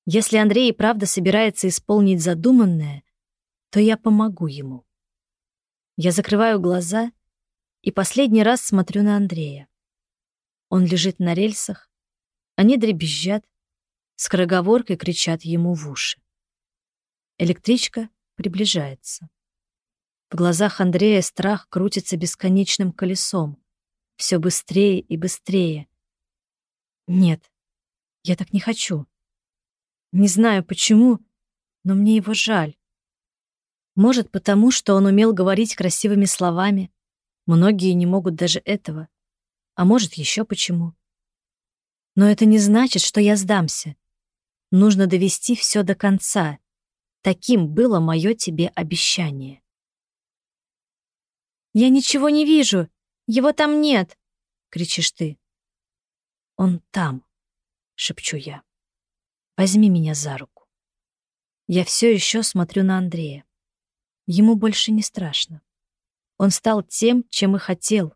Если Андрей и правда собирается исполнить задуманное, то я помогу ему. Я закрываю глаза и последний раз смотрю на Андрея. Он лежит на рельсах, они дребезжат, скороговоркой кричат ему в уши. Электричка приближается. В глазах Андрея страх крутится бесконечным колесом. Все быстрее и быстрее. Нет, я так не хочу. Не знаю почему, но мне его жаль. Может, потому что он умел говорить красивыми словами. Многие не могут даже этого. А может, еще почему. Но это не значит, что я сдамся. Нужно довести все до конца. Таким было мое тебе обещание. «Я ничего не вижу! Его там нет!» — кричишь ты. «Он там!» — шепчу я. «Возьми меня за руку». Я все еще смотрю на Андрея. Ему больше не страшно. Он стал тем, чем и хотел,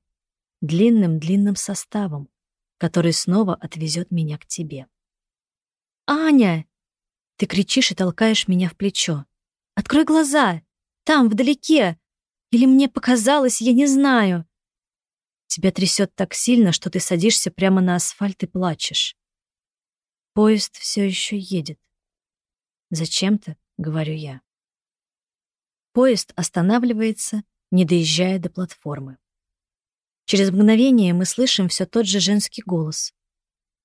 длинным-длинным составом, который снова отвезет меня к тебе. «Аня!» Ты кричишь и толкаешь меня в плечо. «Открой глаза! Там, вдалеке! Или мне показалось, я не знаю!» Тебя трясет так сильно, что ты садишься прямо на асфальт и плачешь. Поезд все еще едет. «Зачем-то?» — говорю я. Поезд останавливается, не доезжая до платформы. Через мгновение мы слышим все тот же женский голос,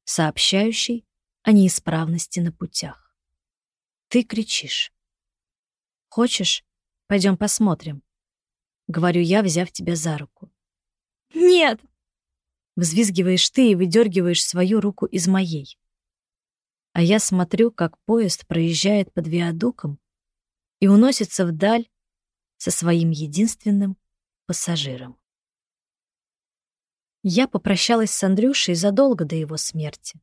сообщающий о неисправности на путях. Ты кричишь. «Хочешь? Пойдем посмотрим», — говорю я, взяв тебя за руку. «Нет!» — взвизгиваешь ты и выдергиваешь свою руку из моей. А я смотрю, как поезд проезжает под виадуком и уносится вдаль со своим единственным пассажиром. Я попрощалась с Андрюшей задолго до его смерти.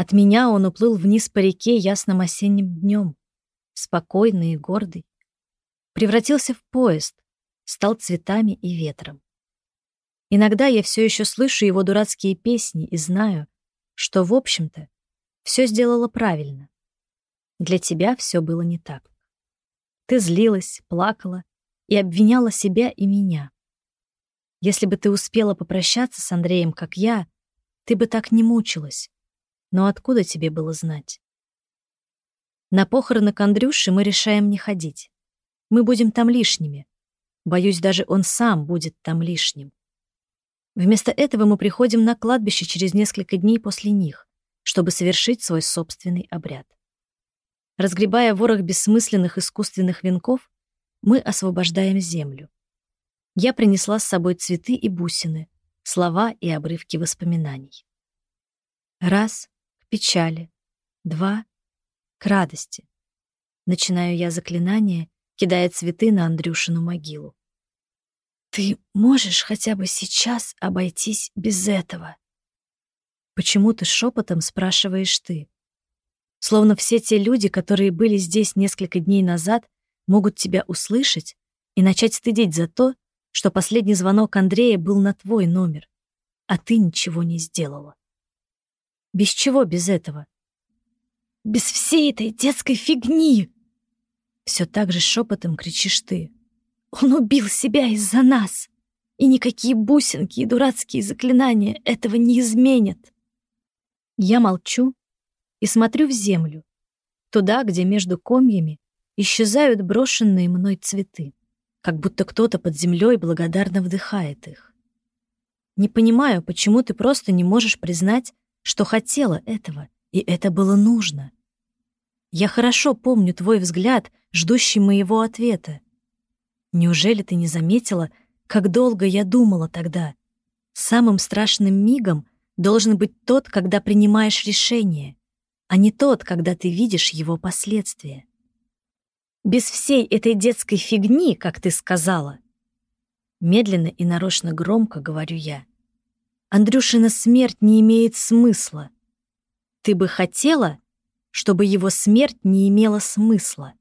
От меня он уплыл вниз по реке ясным осенним днем, спокойный и гордый. Превратился в поезд, стал цветами и ветром. Иногда я все еще слышу его дурацкие песни и знаю, что, в общем-то, все сделала правильно. Для тебя все было не так. Ты злилась, плакала и обвиняла себя и меня. Если бы ты успела попрощаться с Андреем, как я, ты бы так не мучилась. Но откуда тебе было знать? На похороны к Андрюше мы решаем не ходить. Мы будем там лишними. Боюсь, даже он сам будет там лишним. Вместо этого мы приходим на кладбище через несколько дней после них, чтобы совершить свой собственный обряд. Разгребая ворох бессмысленных искусственных венков, мы освобождаем землю. Я принесла с собой цветы и бусины, слова и обрывки воспоминаний. Раз — печали, два — к радости. Начинаю я заклинание, кидая цветы на Андрюшину могилу. «Ты можешь хотя бы сейчас обойтись без этого?» Почему ты шепотом спрашиваешь ты? Словно все те люди, которые были здесь несколько дней назад, могут тебя услышать и начать стыдить за то, что последний звонок Андрея был на твой номер, а ты ничего не сделала. Без чего без этого? Без всей этой детской фигни! Все так же шепотом кричишь ты. Он убил себя из-за нас, и никакие бусинки и дурацкие заклинания этого не изменят. Я молчу, и смотрю в землю, туда, где между комьями исчезают брошенные мной цветы, как будто кто-то под землей благодарно вдыхает их. Не понимаю, почему ты просто не можешь признать, что хотела этого, и это было нужно. Я хорошо помню твой взгляд, ждущий моего ответа. Неужели ты не заметила, как долго я думала тогда? Самым страшным мигом должен быть тот, когда принимаешь решение а не тот, когда ты видишь его последствия. Без всей этой детской фигни, как ты сказала. Медленно и нарочно громко говорю я. Андрюшина смерть не имеет смысла. Ты бы хотела, чтобы его смерть не имела смысла.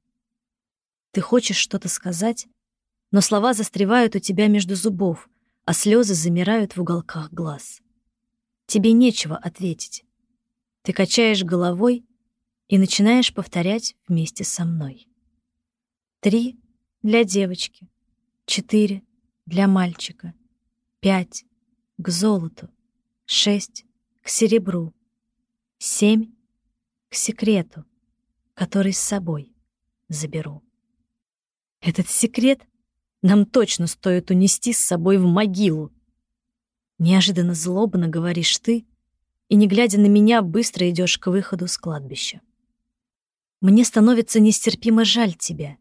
Ты хочешь что-то сказать, но слова застревают у тебя между зубов, а слезы замирают в уголках глаз. Тебе нечего ответить. Ты качаешь головой и начинаешь повторять вместе со мной. Три для девочки, четыре для мальчика, пять к золоту, шесть к серебру, семь к секрету, который с собой заберу. Этот секрет нам точно стоит унести с собой в могилу. Неожиданно злобно говоришь ты, и, не глядя на меня, быстро идешь к выходу с кладбища. Мне становится нестерпимо жаль тебя.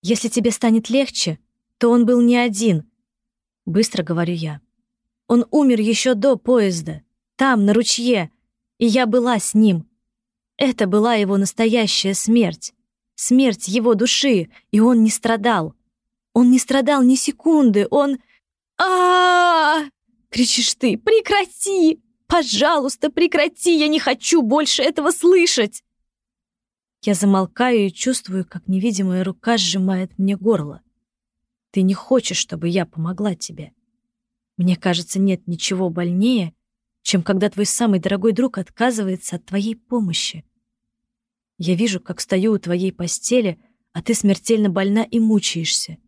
Если тебе станет легче, то он был не один, быстро говорю я. Он умер еще до поезда, там, на ручье, и я была с ним. Это была его настоящая смерть, смерть его души, и он не страдал. Он не страдал ни секунды, он... а, кричишь ты. «Прекрати! Пожалуйста, прекрати! Я не хочу больше этого слышать!» Я замолкаю и чувствую, как невидимая рука сжимает мне горло. Ты не хочешь, чтобы я помогла тебе. Мне кажется, нет ничего больнее, чем когда твой самый дорогой друг отказывается от твоей помощи. Я вижу, как стою у твоей постели, а ты смертельно больна и мучаешься.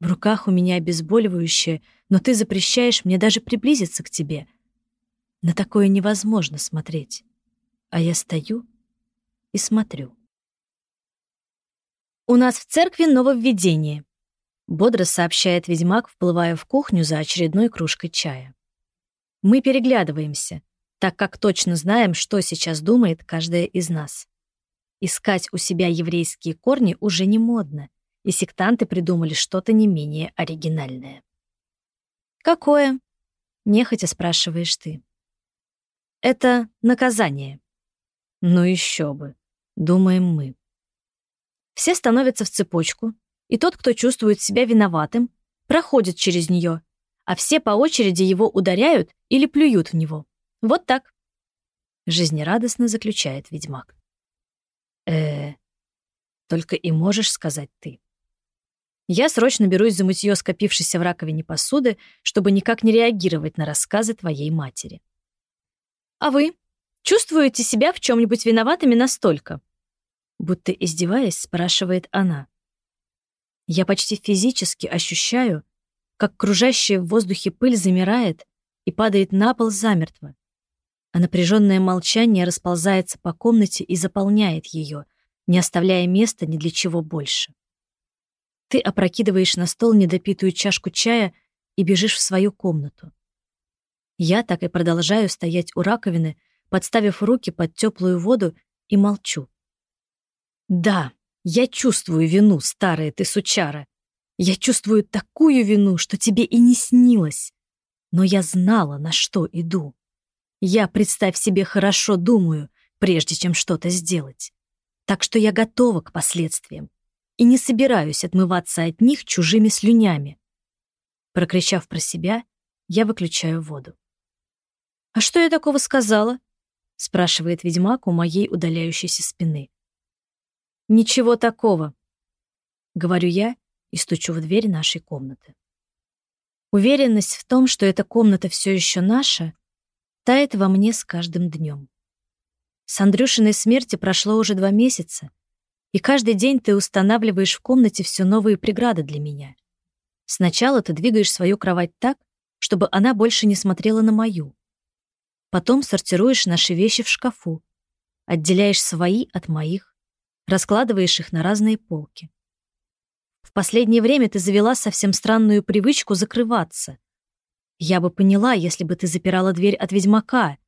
В руках у меня обезболивающее, но ты запрещаешь мне даже приблизиться к тебе. На такое невозможно смотреть. А я стою и смотрю. «У нас в церкви нововведение», — бодро сообщает ведьмак, вплывая в кухню за очередной кружкой чая. Мы переглядываемся, так как точно знаем, что сейчас думает каждая из нас. Искать у себя еврейские корни уже не модно и сектанты придумали что-то не менее оригинальное. «Какое?» — нехотя спрашиваешь ты. «Это наказание». «Ну еще бы», — думаем мы. Все становятся в цепочку, и тот, кто чувствует себя виноватым, проходит через нее, а все по очереди его ударяют или плюют в него. Вот так. Жизнерадостно заключает ведьмак. э только и можешь сказать ты. Я срочно берусь за мытье скопившейся в раковине посуды, чтобы никак не реагировать на рассказы твоей матери. А вы чувствуете себя в чем-нибудь виноватыми настолько? Будто издеваясь, спрашивает она. Я почти физически ощущаю, как кружащая в воздухе пыль замирает и падает на пол замертво, а напряженное молчание расползается по комнате и заполняет ее, не оставляя места ни для чего больше. Ты опрокидываешь на стол недопитую чашку чая и бежишь в свою комнату. Я так и продолжаю стоять у раковины, подставив руки под теплую воду и молчу. Да, я чувствую вину, старая ты сучара. Я чувствую такую вину, что тебе и не снилось. Но я знала, на что иду. Я, представь себе, хорошо думаю, прежде чем что-то сделать. Так что я готова к последствиям и не собираюсь отмываться от них чужими слюнями. Прокричав про себя, я выключаю воду. «А что я такого сказала?» — спрашивает ведьмак у моей удаляющейся спины. «Ничего такого», — говорю я и стучу в дверь нашей комнаты. Уверенность в том, что эта комната все еще наша, тает во мне с каждым днем. С Андрюшиной смерти прошло уже два месяца, и каждый день ты устанавливаешь в комнате все новые преграды для меня. Сначала ты двигаешь свою кровать так, чтобы она больше не смотрела на мою. Потом сортируешь наши вещи в шкафу, отделяешь свои от моих, раскладываешь их на разные полки. В последнее время ты завела совсем странную привычку закрываться. Я бы поняла, если бы ты запирала дверь от ведьмака,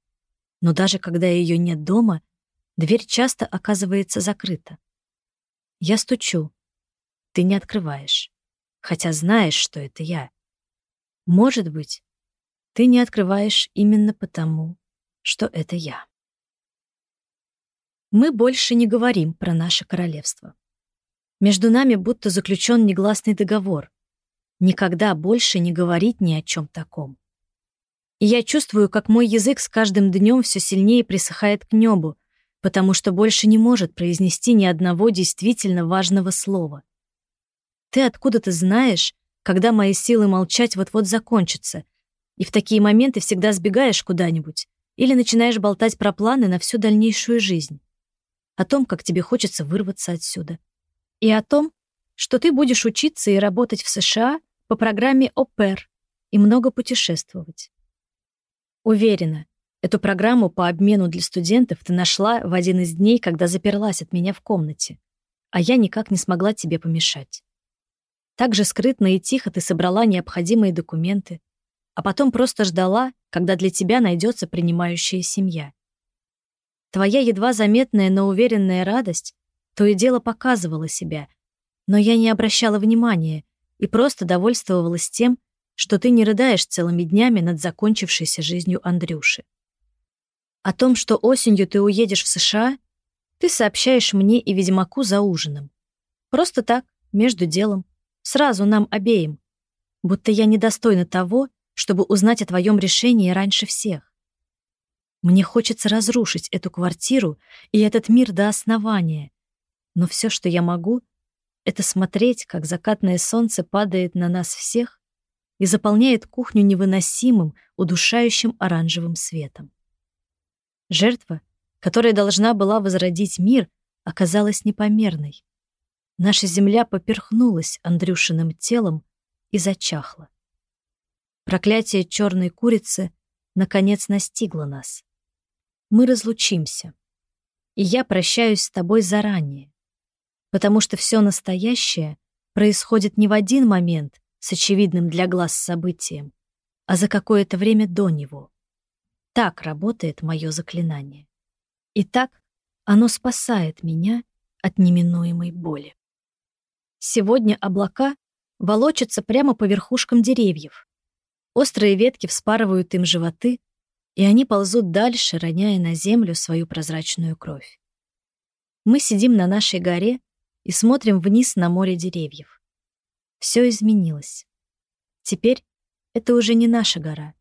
но даже когда ее нет дома, дверь часто оказывается закрыта. Я стучу. Ты не открываешь, хотя знаешь, что это я. Может быть, ты не открываешь именно потому, что это я. Мы больше не говорим про наше королевство. Между нами будто заключен негласный договор. никогда больше не говорить ни о чем таком. И я чувствую, как мой язык с каждым днем все сильнее присыхает к небу, потому что больше не может произнести ни одного действительно важного слова. Ты откуда-то знаешь, когда мои силы молчать вот-вот закончатся, и в такие моменты всегда сбегаешь куда-нибудь или начинаешь болтать про планы на всю дальнейшую жизнь. О том, как тебе хочется вырваться отсюда. И о том, что ты будешь учиться и работать в США по программе ОПЕР и много путешествовать. Уверена, эту программу по обмену для студентов ты нашла в один из дней, когда заперлась от меня в комнате, а я никак не смогла тебе помешать. Так же скрытно и тихо ты собрала необходимые документы, а потом просто ждала, когда для тебя найдется принимающая семья. Твоя едва заметная, но уверенная радость то и дело показывала себя, но я не обращала внимания и просто довольствовалась тем, что ты не рыдаешь целыми днями над закончившейся жизнью Андрюши. О том, что осенью ты уедешь в США, ты сообщаешь мне и Ведьмаку за ужином. Просто так, между делом, сразу нам обеим, будто я недостойна того, чтобы узнать о твоем решении раньше всех. Мне хочется разрушить эту квартиру и этот мир до основания, но все, что я могу, это смотреть, как закатное солнце падает на нас всех и заполняет кухню невыносимым, удушающим оранжевым светом. Жертва, которая должна была возродить мир, оказалась непомерной. Наша земля поперхнулась Андрюшиным телом и зачахла. Проклятие черной курицы наконец настигло нас. Мы разлучимся. И я прощаюсь с тобой заранее, потому что все настоящее происходит не в один момент с очевидным для глаз событием, а за какое-то время до него. Так работает мое заклинание. И так оно спасает меня от неминуемой боли. Сегодня облака волочатся прямо по верхушкам деревьев, Острые ветки вспарывают им животы, и они ползут дальше, роняя на землю свою прозрачную кровь. Мы сидим на нашей горе и смотрим вниз на море деревьев. Все изменилось. Теперь это уже не наша гора,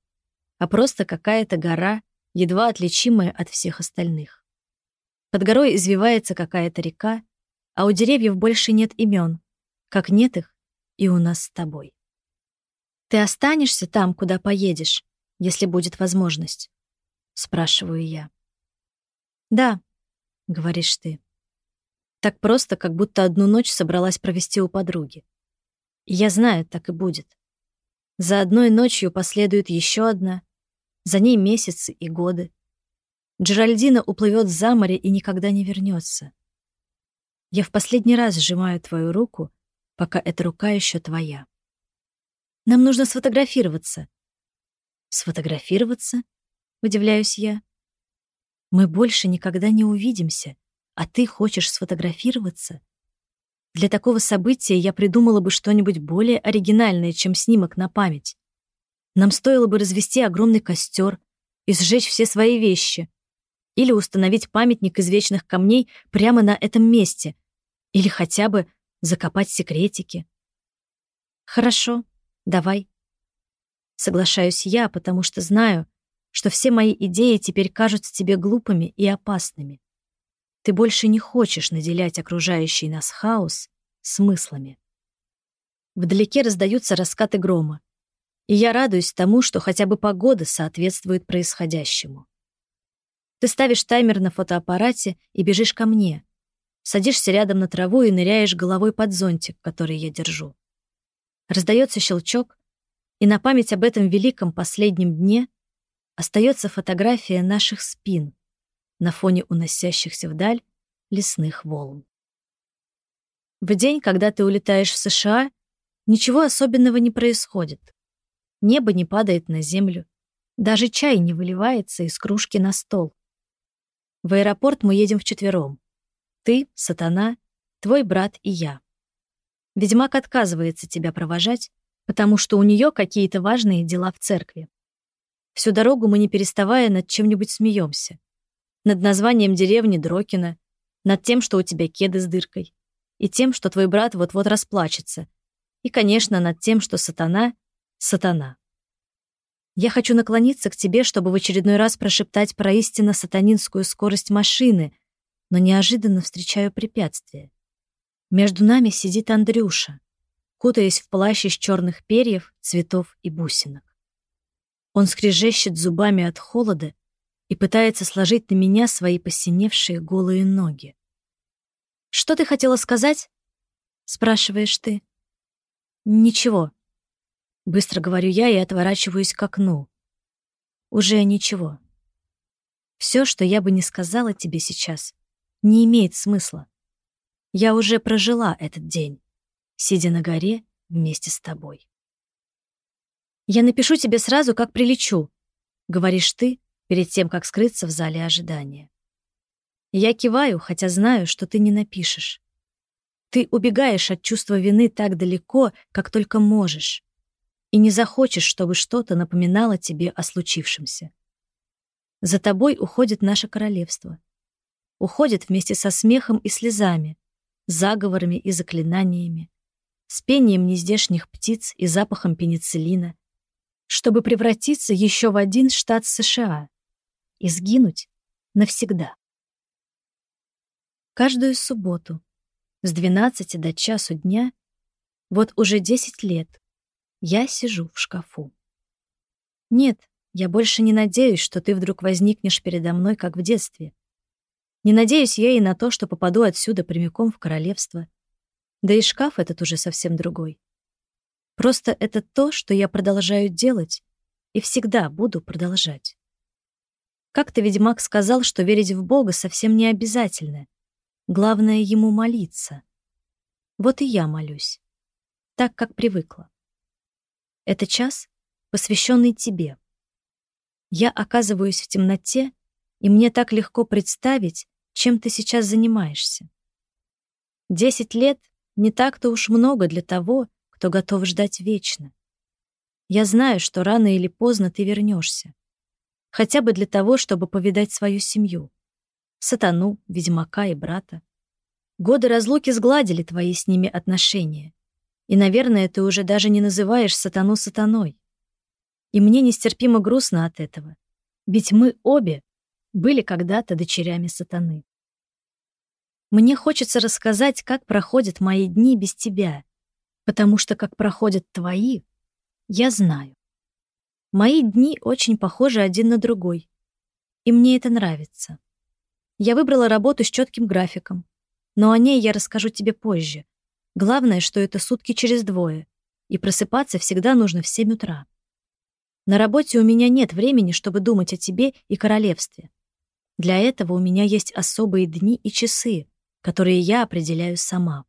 а просто какая-то гора, едва отличимая от всех остальных. Под горой извивается какая-то река, а у деревьев больше нет имен, как нет их и у нас с тобой. Ты останешься там, куда поедешь, если будет возможность? Спрашиваю я. Да, говоришь ты. Так просто, как будто одну ночь собралась провести у подруги. Я знаю, так и будет. За одной ночью последует еще одна, за ней месяцы и годы. Джеральдина уплывет за море и никогда не вернется. Я в последний раз сжимаю твою руку, пока эта рука еще твоя. Нам нужно сфотографироваться. Сфотографироваться? Удивляюсь я. Мы больше никогда не увидимся, а ты хочешь сфотографироваться? Для такого события я придумала бы что-нибудь более оригинальное, чем снимок на память. Нам стоило бы развести огромный костер и сжечь все свои вещи, или установить памятник из вечных камней прямо на этом месте, или хотя бы закопать секретики. Хорошо, Давай. Соглашаюсь я, потому что знаю, что все мои идеи теперь кажутся тебе глупыми и опасными. Ты больше не хочешь наделять окружающий нас хаос смыслами. Вдалеке раздаются раскаты грома, и я радуюсь тому, что хотя бы погода соответствует происходящему. Ты ставишь таймер на фотоаппарате и бежишь ко мне, садишься рядом на траву и ныряешь головой под зонтик, который я держу. Раздается щелчок, и на память об этом великом последнем дне остается фотография наших спин на фоне уносящихся вдаль лесных волн. В день, когда ты улетаешь в США, ничего особенного не происходит. Небо не падает на землю, даже чай не выливается из кружки на стол. В аэропорт мы едем вчетвером. Ты, сатана, твой брат и я. Ведьмак отказывается тебя провожать, потому что у нее какие-то важные дела в церкви. Всю дорогу мы, не переставая, над чем-нибудь смеемся. Над названием деревни Дрокина, над тем, что у тебя кеды с дыркой, и тем, что твой брат вот-вот расплачется, И, конечно, над тем, что сатана — сатана. Я хочу наклониться к тебе, чтобы в очередной раз прошептать про истинно сатанинскую скорость машины, но неожиданно встречаю препятствие. Между нами сидит Андрюша, кутаясь в плащ из черных перьев, цветов и бусинок. Он скрежещет зубами от холода и пытается сложить на меня свои посиневшие голые ноги. «Что ты хотела сказать?» — спрашиваешь ты. «Ничего», Быстро говорю я и отворачиваюсь к окну. Уже ничего. Все, что я бы не сказала тебе сейчас, не имеет смысла. Я уже прожила этот день, сидя на горе вместе с тобой. «Я напишу тебе сразу, как прилечу», — говоришь ты перед тем, как скрыться в зале ожидания. Я киваю, хотя знаю, что ты не напишешь. Ты убегаешь от чувства вины так далеко, как только можешь и не захочешь, чтобы что-то напоминало тебе о случившемся. За тобой уходит наше королевство. Уходит вместе со смехом и слезами, заговорами и заклинаниями, с пением нездешних птиц и запахом пенициллина, чтобы превратиться еще в один штат США и сгинуть навсегда. Каждую субботу с 12 до часу дня вот уже 10 лет я сижу в шкафу. Нет, я больше не надеюсь, что ты вдруг возникнешь передо мной, как в детстве. Не надеюсь я и на то, что попаду отсюда прямиком в королевство. Да и шкаф этот уже совсем другой. Просто это то, что я продолжаю делать и всегда буду продолжать. Как-то ведьмак сказал, что верить в Бога совсем не обязательно. Главное ему молиться. Вот и я молюсь. Так, как привыкла. Это час, посвященный тебе. Я оказываюсь в темноте, и мне так легко представить, чем ты сейчас занимаешься. Десять лет не так-то уж много для того, кто готов ждать вечно. Я знаю, что рано или поздно ты вернешься, хотя бы для того, чтобы повидать свою семью, сатану, ведьмака и брата. Годы разлуки сгладили твои с ними отношения, и, наверное, ты уже даже не называешь сатану сатаной. И мне нестерпимо грустно от этого. Ведь мы обе были когда-то дочерями сатаны. Мне хочется рассказать, как проходят мои дни без тебя, потому что как проходят твои, я знаю. Мои дни очень похожи один на другой, и мне это нравится. Я выбрала работу с четким графиком, но о ней я расскажу тебе позже, Главное, что это сутки через двое, и просыпаться всегда нужно в 7 утра. На работе у меня нет времени, чтобы думать о тебе и королевстве. Для этого у меня есть особые дни и часы, которые я определяю сама.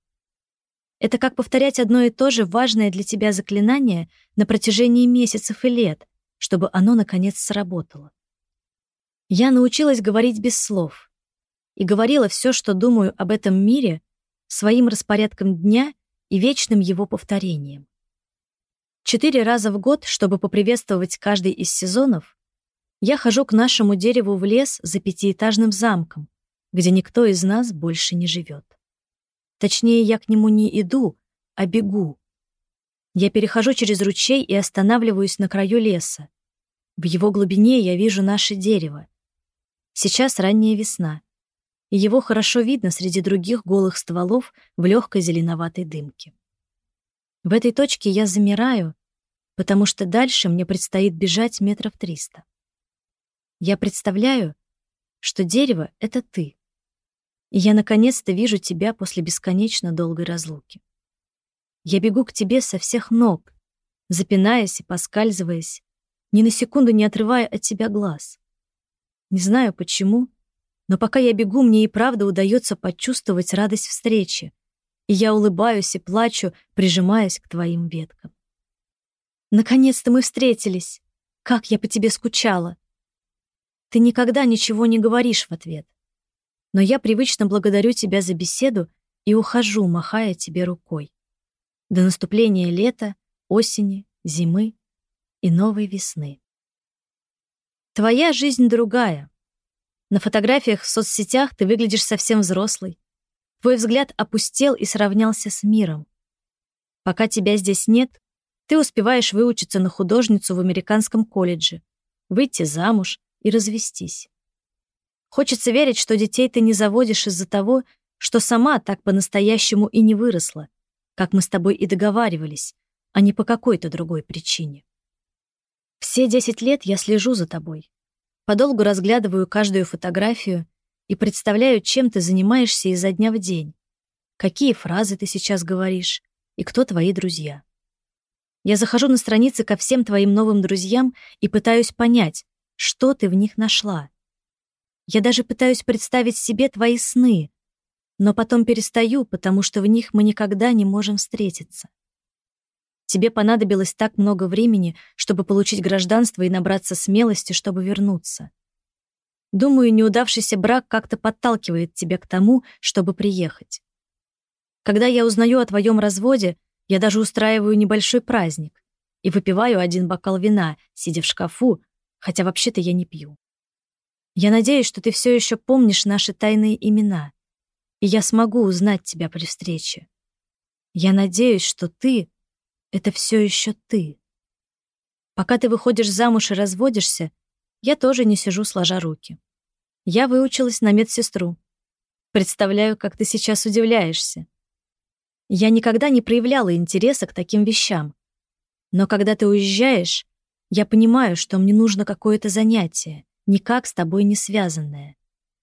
Это как повторять одно и то же важное для тебя заклинание на протяжении месяцев и лет, чтобы оно наконец сработало. Я научилась говорить без слов и говорила все, что думаю об этом мире своим распорядком дня и вечным его повторением. Четыре раза в год, чтобы поприветствовать каждый из сезонов, я хожу к нашему дереву в лес за пятиэтажным замком, где никто из нас больше не живет. Точнее, я к нему не иду, а бегу. Я перехожу через ручей и останавливаюсь на краю леса. В его глубине я вижу наше дерево. Сейчас ранняя весна и его хорошо видно среди других голых стволов в легкой зеленоватой дымке. В этой точке я замираю, потому что дальше мне предстоит бежать метров триста. Я представляю, что дерево — это ты, и я наконец-то вижу тебя после бесконечно долгой разлуки. Я бегу к тебе со всех ног, запинаясь и поскальзываясь, ни на секунду не отрывая от тебя глаз. Не знаю почему, но пока я бегу, мне и правда удается почувствовать радость встречи. И я улыбаюсь и плачу, прижимаясь к твоим веткам. Наконец-то мы встретились. Как я по тебе скучала. Ты никогда ничего не говоришь в ответ. Но я привычно благодарю тебя за беседу и ухожу, махая тебе рукой. До наступления лета, осени, зимы и новой весны. Твоя жизнь другая, на фотографиях в соцсетях ты выглядишь совсем взрослый. Твой взгляд опустел и сравнялся с миром. Пока тебя здесь нет, ты успеваешь выучиться на художницу в американском колледже, выйти замуж и развестись. Хочется верить, что детей ты не заводишь из-за того, что сама так по-настоящему и не выросла, как мы с тобой и договаривались, а не по какой-то другой причине. Все десять лет я слежу за тобой. Подолгу разглядываю каждую фотографию и представляю, чем ты занимаешься изо дня в день, какие фразы ты сейчас говоришь и кто твои друзья. Я захожу на страницы ко всем твоим новым друзьям и пытаюсь понять, что ты в них нашла. Я даже пытаюсь представить себе твои сны, но потом перестаю, потому что в них мы никогда не можем встретиться. Тебе понадобилось так много времени, чтобы получить гражданство и набраться смелости, чтобы вернуться. Думаю, неудавшийся брак как-то подталкивает тебя к тому, чтобы приехать. Когда я узнаю о твоем разводе, я даже устраиваю небольшой праздник и выпиваю один бокал вина, сидя в шкафу, хотя вообще-то я не пью. Я надеюсь, что ты все еще помнишь наши тайные имена, и я смогу узнать тебя при встрече. Я надеюсь, что ты — это все еще ты. Пока ты выходишь замуж и разводишься, я тоже не сижу сложа руки. Я выучилась на медсестру. Представляю, как ты сейчас удивляешься. Я никогда не проявляла интереса к таким вещам. Но когда ты уезжаешь, я понимаю, что мне нужно какое-то занятие, никак с тобой не связанное.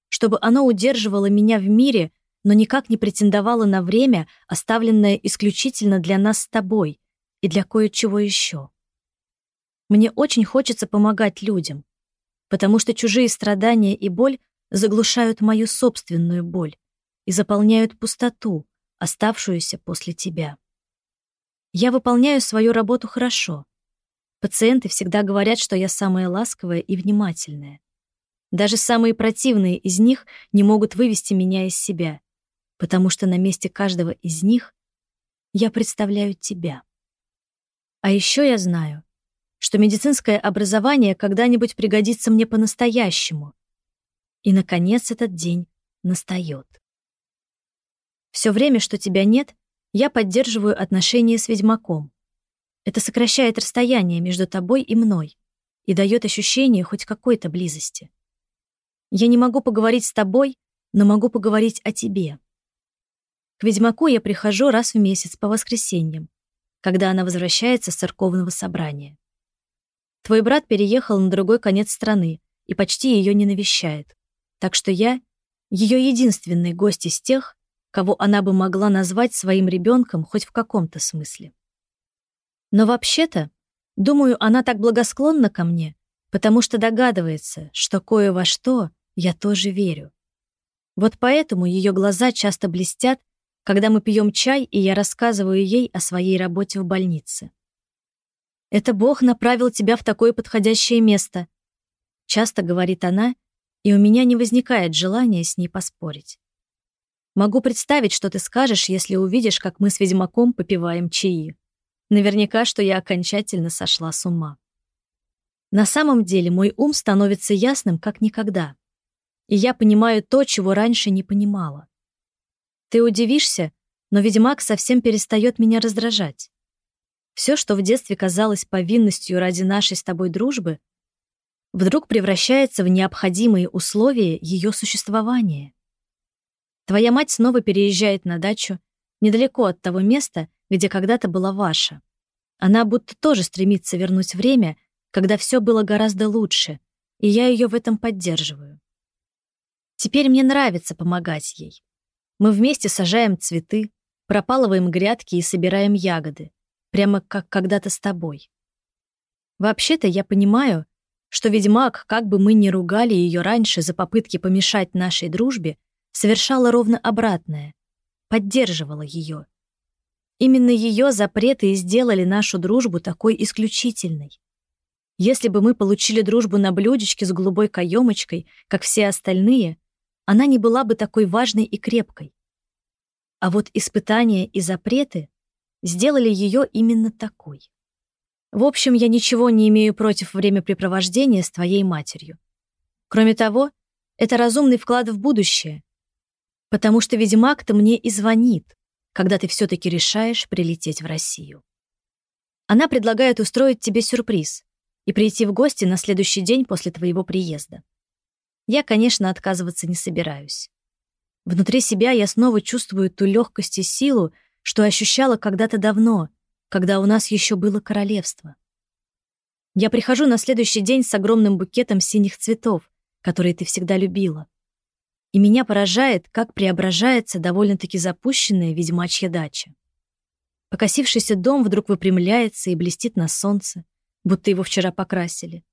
Чтобы оно удерживало меня в мире, но никак не претендовало на время, оставленное исключительно для нас с тобой и для кое-чего еще. Мне очень хочется помогать людям, потому что чужие страдания и боль заглушают мою собственную боль и заполняют пустоту, оставшуюся после тебя. Я выполняю свою работу хорошо. Пациенты всегда говорят, что я самая ласковая и внимательная. Даже самые противные из них не могут вывести меня из себя, потому что на месте каждого из них я представляю тебя. А еще я знаю, что медицинское образование когда-нибудь пригодится мне по-настоящему. И, наконец, этот день настает. Все время, что тебя нет, я поддерживаю отношения с ведьмаком. Это сокращает расстояние между тобой и мной и дает ощущение хоть какой-то близости. Я не могу поговорить с тобой, но могу поговорить о тебе. К ведьмаку я прихожу раз в месяц по воскресеньям, когда она возвращается с церковного собрания. Твой брат переехал на другой конец страны и почти ее не навещает, так что я — ее единственный гость из тех, кого она бы могла назвать своим ребенком хоть в каком-то смысле. Но вообще-то, думаю, она так благосклонна ко мне, потому что догадывается, что кое во что я тоже верю. Вот поэтому ее глаза часто блестят, когда мы пьем чай, и я рассказываю ей о своей работе в больнице. «Это Бог направил тебя в такое подходящее место», — часто говорит она, и у меня не возникает желания с ней поспорить. Могу представить, что ты скажешь, если увидишь, как мы с ведьмаком попиваем чаи. Наверняка, что я окончательно сошла с ума. На самом деле мой ум становится ясным, как никогда. И я понимаю то, чего раньше не понимала. Ты удивишься, но ведьмак совсем перестает меня раздражать. Все, что в детстве казалось повинностью ради нашей с тобой дружбы, вдруг превращается в необходимые условия ее существования. Твоя мать снова переезжает на дачу, недалеко от того места, где когда-то была ваша. Она будто тоже стремится вернуть время, когда все было гораздо лучше, и я ее в этом поддерживаю. Теперь мне нравится помогать ей. Мы вместе сажаем цветы, пропалываем грядки и собираем ягоды, прямо как когда-то с тобой. Вообще-то я понимаю, что ведьмак, как бы мы ни ругали ее раньше за попытки помешать нашей дружбе, совершала ровно обратное, поддерживала ее. Именно ее запреты и сделали нашу дружбу такой исключительной. Если бы мы получили дружбу на блюдечке с голубой каемочкой, как все остальные, она не была бы такой важной и крепкой. А вот испытания и запреты сделали ее именно такой. В общем, я ничего не имею против времяпрепровождения с твоей матерью. Кроме того, это разумный вклад в будущее, потому что ведьмак-то мне и звонит, когда ты все таки решаешь прилететь в Россию. Она предлагает устроить тебе сюрприз и прийти в гости на следующий день после твоего приезда. Я, конечно, отказываться не собираюсь. Внутри себя я снова чувствую ту легкость и силу, что ощущала когда-то давно, когда у нас еще было королевство. Я прихожу на следующий день с огромным букетом синих цветов, которые ты всегда любила. И меня поражает, как преображается довольно-таки запущенная ведьмачья дача. Покосившийся дом вдруг выпрямляется и блестит на солнце, будто его вчера покрасили.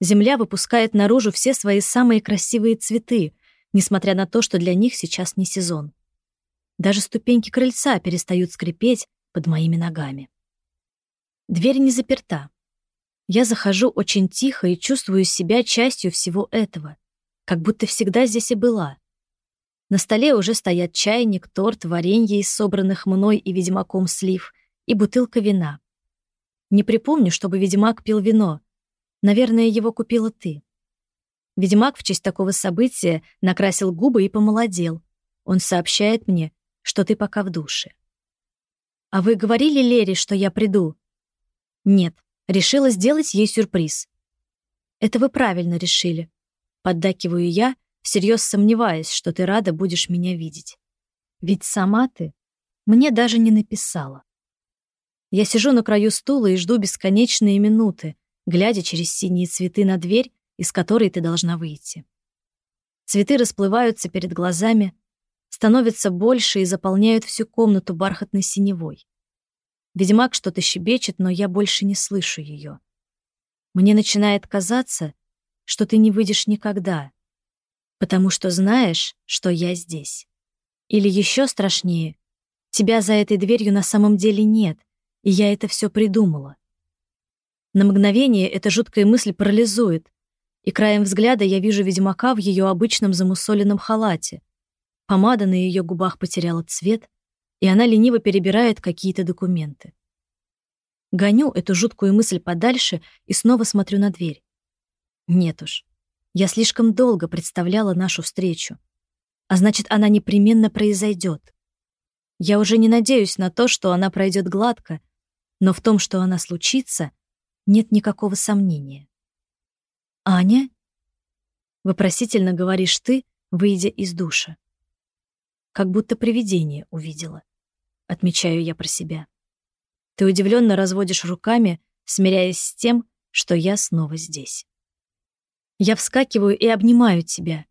Земля выпускает наружу все свои самые красивые цветы, несмотря на то, что для них сейчас не сезон. Даже ступеньки крыльца перестают скрипеть под моими ногами. Дверь не заперта. Я захожу очень тихо и чувствую себя частью всего этого, как будто всегда здесь и была. На столе уже стоят чайник, торт, варенье из собранных мной и ведьмаком слив и бутылка вина. Не припомню, чтобы ведьмак пил вино. Наверное, его купила ты. Ведьмак в честь такого события накрасил губы и помолодел. Он сообщает мне, что ты пока в душе. А вы говорили Лере, что я приду? Нет. Решила сделать ей сюрприз. Это вы правильно решили. Поддакиваю я, всерьез сомневаясь, что ты рада будешь меня видеть. Ведь сама ты мне даже не написала. Я сижу на краю стула и жду бесконечные минуты, глядя через синие цветы на дверь, из которой ты должна выйти. Цветы расплываются перед глазами, становятся больше и заполняют всю комнату бархатной синевой. Ведьмак что-то щебечет, но я больше не слышу ее. Мне начинает казаться, что ты не выйдешь никогда, потому что знаешь, что я здесь. Или еще страшнее, тебя за этой дверью на самом деле нет, и я это все придумала. На мгновение эта жуткая мысль парализует, и краем взгляда я вижу ведьмака в ее обычном замусоленном халате. Помада на ее губах потеряла цвет, и она лениво перебирает какие-то документы. Гоню эту жуткую мысль подальше и снова смотрю на дверь. Нет уж. Я слишком долго представляла нашу встречу. А значит, она непременно произойдет. Я уже не надеюсь на то, что она пройдет гладко, но в том, что она случится, нет никакого сомнения. «Аня?» — вопросительно говоришь ты, выйдя из душа как будто привидение увидела. Отмечаю я про себя. Ты удивленно разводишь руками, смиряясь с тем, что я снова здесь. Я вскакиваю и обнимаю тебя.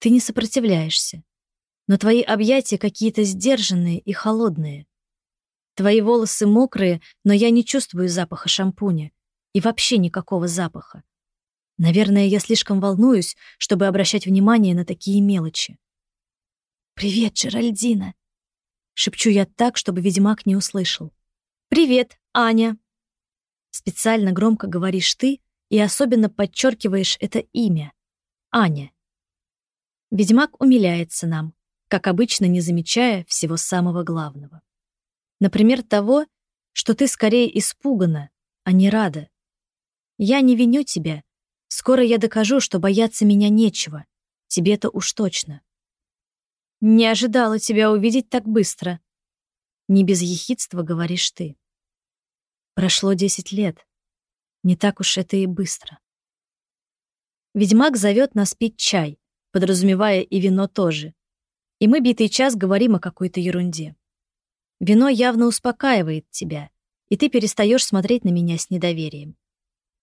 Ты не сопротивляешься. Но твои объятия какие-то сдержанные и холодные. Твои волосы мокрые, но я не чувствую запаха шампуня. И вообще никакого запаха. Наверное, я слишком волнуюсь, чтобы обращать внимание на такие мелочи. «Привет, Джеральдина!» Шепчу я так, чтобы ведьмак не услышал. «Привет, Аня!» Специально громко говоришь ты и особенно подчеркиваешь это имя — Аня. Ведьмак умиляется нам, как обычно не замечая всего самого главного. Например, того, что ты скорее испугана, а не рада. Я не виню тебя. Скоро я докажу, что бояться меня нечего. Тебе-то уж точно. Не ожидала тебя увидеть так быстро. Не без ехидства говоришь ты. Прошло десять лет. Не так уж это и быстро. Ведьмак зовет нас пить чай, подразумевая и вино тоже. И мы битый час говорим о какой-то ерунде. Вино явно успокаивает тебя, и ты перестаешь смотреть на меня с недоверием.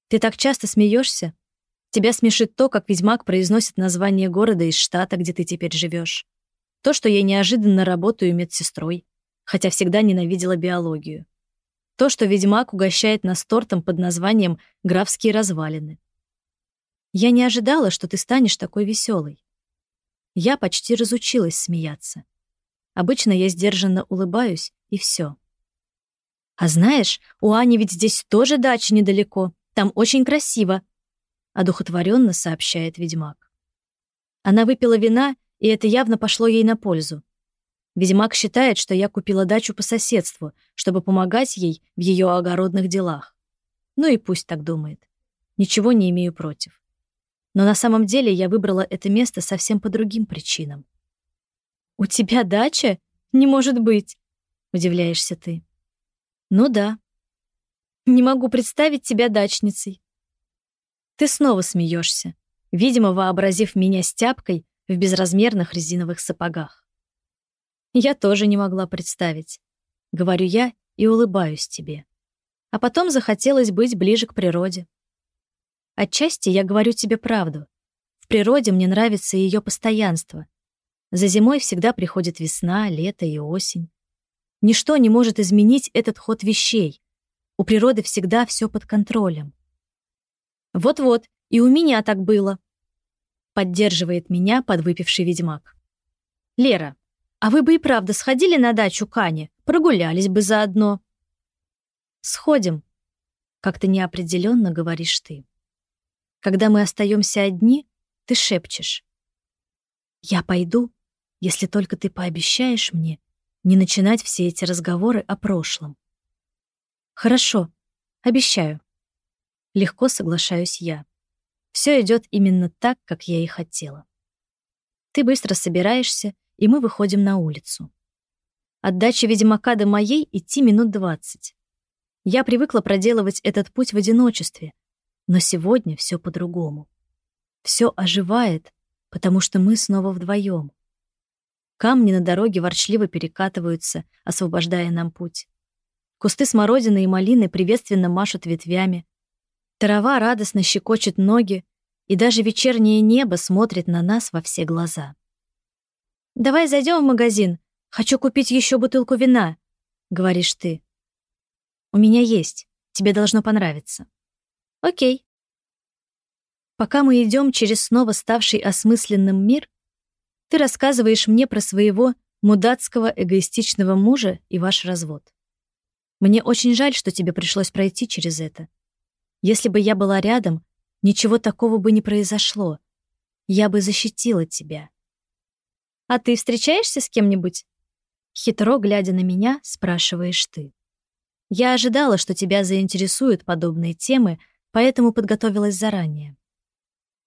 Ты так часто смеешься. Тебя смешит то, как ведьмак произносит название города из штата, где ты теперь живешь. То, что я неожиданно работаю медсестрой, хотя всегда ненавидела биологию. То, что ведьмак угощает нас тортом под названием «Графские развалины». Я не ожидала, что ты станешь такой веселой. Я почти разучилась смеяться. Обычно я сдержанно улыбаюсь, и все. А знаешь, у Ани ведь здесь тоже дача недалеко. Там очень красиво, одухотворенно сообщает ведьмак. Она выпила вина и это явно пошло ей на пользу. Ведьмак считает, что я купила дачу по соседству, чтобы помогать ей в ее огородных делах. Ну и пусть так думает. Ничего не имею против. Но на самом деле я выбрала это место совсем по другим причинам. «У тебя дача? Не может быть!» удивляешься ты. Ну да. Не могу представить тебя дачницей. Ты снова смеешься, видимо, вообразив меня стяпкой в безразмерных резиновых сапогах. Я тоже не могла представить. Говорю я и улыбаюсь тебе. А потом захотелось быть ближе к природе. Отчасти я говорю тебе правду. В природе мне нравится ее постоянство. За зимой всегда приходит весна, лето и осень. Ничто не может изменить этот ход вещей. У природы всегда все под контролем. Вот-вот, и у меня так было. Поддерживает меня подвыпивший ведьмак. Лера, а вы бы и правда сходили на дачу Кани, прогулялись бы заодно. Сходим, как-то неопределенно говоришь ты. Когда мы остаемся одни, ты шепчешь. Я пойду, если только ты пообещаешь мне не начинать все эти разговоры о прошлом. Хорошо, обещаю. Легко соглашаюсь я. Все идет именно так, как я и хотела. Ты быстро собираешься, и мы выходим на улицу. От дачи Ведьмака до моей идти минут двадцать. Я привыкла проделывать этот путь в одиночестве, но сегодня все по-другому. Все оживает, потому что мы снова вдвоем. Камни на дороге ворчливо перекатываются, освобождая нам путь. Кусты смородины и малины приветственно машут ветвями, Трава радостно щекочет ноги, и даже вечернее небо смотрит на нас во все глаза. «Давай зайдем в магазин. Хочу купить еще бутылку вина», — говоришь ты. «У меня есть. Тебе должно понравиться». «Окей». Пока мы идем через снова ставший осмысленным мир, ты рассказываешь мне про своего мудацкого эгоистичного мужа и ваш развод. Мне очень жаль, что тебе пришлось пройти через это. Если бы я была рядом, ничего такого бы не произошло. Я бы защитила тебя. А ты встречаешься с кем-нибудь? Хитро глядя на меня, спрашиваешь ты. Я ожидала, что тебя заинтересуют подобные темы, поэтому подготовилась заранее.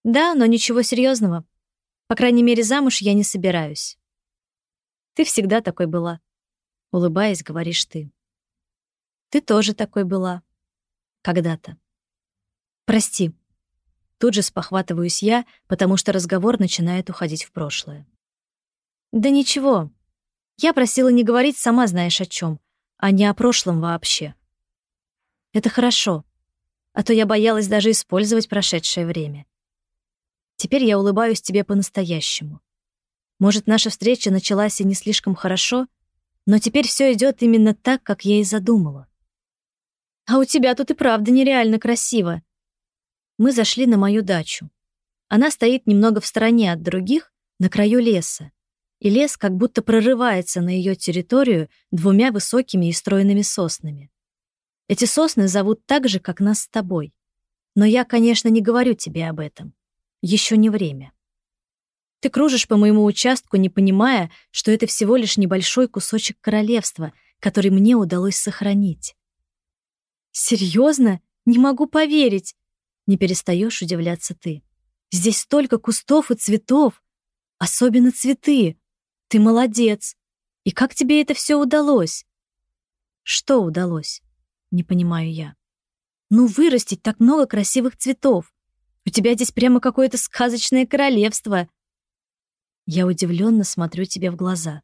Да, но ничего серьезного. По крайней мере, замуж я не собираюсь. Ты всегда такой была. Улыбаясь, говоришь ты. Ты тоже такой была. Когда-то. Прости. Тут же спохватываюсь я, потому что разговор начинает уходить в прошлое. Да ничего. Я просила не говорить сама знаешь о чем, а не о прошлом вообще. Это хорошо. А то я боялась даже использовать прошедшее время. Теперь я улыбаюсь тебе по-настоящему. Может, наша встреча началась и не слишком хорошо, но теперь все идет именно так, как я и задумала. А у тебя тут и правда нереально красиво, мы зашли на мою дачу. Она стоит немного в стороне от других, на краю леса. И лес как будто прорывается на ее территорию двумя высокими и стройными соснами. Эти сосны зовут так же, как нас с тобой. Но я, конечно, не говорю тебе об этом. Еще не время. Ты кружишь по моему участку, не понимая, что это всего лишь небольшой кусочек королевства, который мне удалось сохранить. Серьезно? Не могу поверить. Не перестаешь удивляться ты. Здесь столько кустов и цветов. Особенно цветы. Ты молодец. И как тебе это все удалось? Что удалось? Не понимаю я. Ну, вырастить так много красивых цветов. У тебя здесь прямо какое-то сказочное королевство. Я удивленно смотрю тебе в глаза.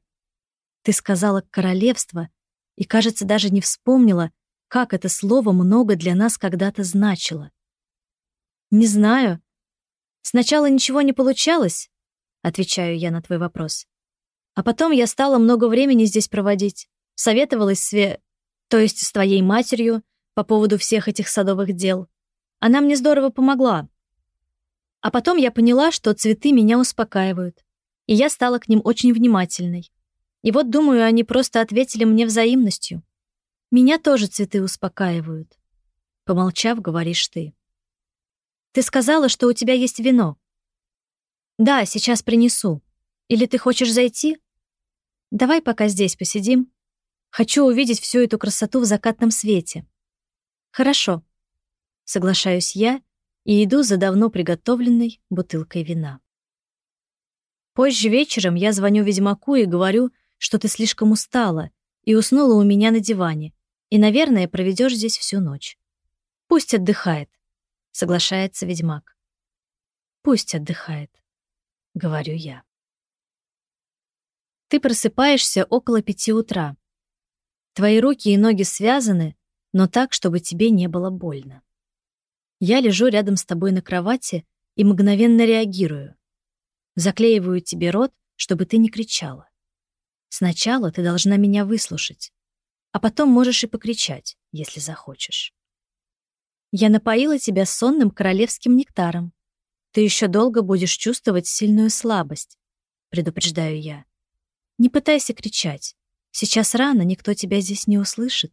Ты сказала «королевство» и, кажется, даже не вспомнила, как это слово много для нас когда-то значило. Не знаю. Сначала ничего не получалось, отвечаю я на твой вопрос. А потом я стала много времени здесь проводить. Советовалась с Ве... то есть с твоей матерью по поводу всех этих садовых дел. Она мне здорово помогла. А потом я поняла, что цветы меня успокаивают, и я стала к ним очень внимательной. И вот, думаю, они просто ответили мне взаимностью. Меня тоже цветы успокаивают. Помолчав, говоришь ты. Ты сказала, что у тебя есть вино. Да, сейчас принесу. Или ты хочешь зайти? Давай пока здесь посидим. Хочу увидеть всю эту красоту в закатном свете. Хорошо. Соглашаюсь я и иду за давно приготовленной бутылкой вина. Позже вечером я звоню ведьмаку и говорю, что ты слишком устала, и уснула у меня на диване, и, наверное, проведешь здесь всю ночь. Пусть отдыхает, соглашается ведьмак. Пусть отдыхает, говорю я. Ты просыпаешься около пяти утра. Твои руки и ноги связаны, но так, чтобы тебе не было больно. Я лежу рядом с тобой на кровати и мгновенно реагирую. Заклеиваю тебе рот, чтобы ты не кричала. Сначала ты должна меня выслушать, а потом можешь и покричать, если захочешь. Я напоила тебя сонным королевским нектаром. Ты еще долго будешь чувствовать сильную слабость, предупреждаю я. Не пытайся кричать. Сейчас рано, никто тебя здесь не услышит.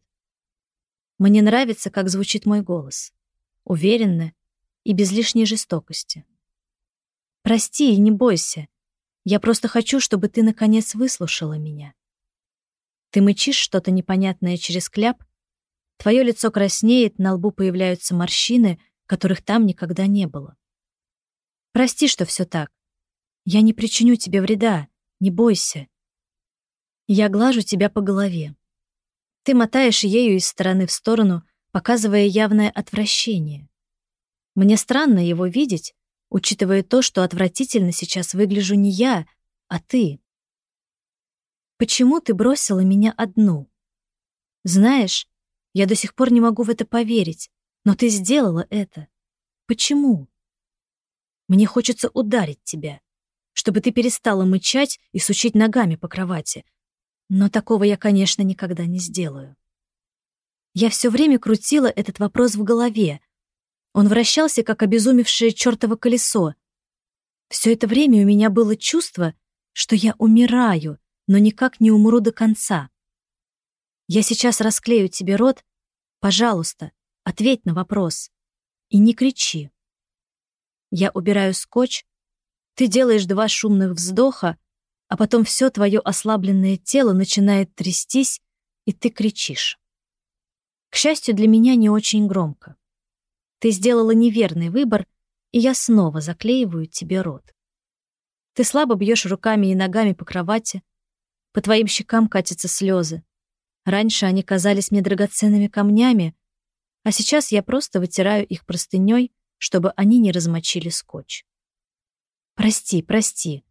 Мне нравится, как звучит мой голос. Уверенно и без лишней жестокости. Прости и не бойся. Я просто хочу, чтобы ты наконец выслушала меня. Ты мычишь что-то непонятное через кляп, твое лицо краснеет, на лбу появляются морщины, которых там никогда не было. Прости, что все так. Я не причиню тебе вреда, не бойся. Я глажу тебя по голове. Ты мотаешь ею из стороны в сторону, показывая явное отвращение. Мне странно его видеть, учитывая то, что отвратительно сейчас выгляжу не я, а ты. Почему ты бросила меня одну? Знаешь, я до сих пор не могу в это поверить, но ты сделала это. Почему? Мне хочется ударить тебя, чтобы ты перестала мычать и сучить ногами по кровати, но такого я, конечно, никогда не сделаю. Я все время крутила этот вопрос в голове. Он вращался, как обезумевшее чертово колесо. Все это время у меня было чувство, что я умираю, но никак не умру до конца. Я сейчас расклею тебе рот. Пожалуйста, ответь на вопрос. И не кричи. Я убираю скотч. Ты делаешь два шумных вздоха, а потом все твое ослабленное тело начинает трястись, и ты кричишь. К счастью, для меня не очень громко. Ты сделала неверный выбор, и я снова заклеиваю тебе рот. Ты слабо бьешь руками и ногами по кровати, по твоим щекам катятся слезы. Раньше они казались мне драгоценными камнями, а сейчас я просто вытираю их простыней, чтобы они не размочили скотч. Прости, прости,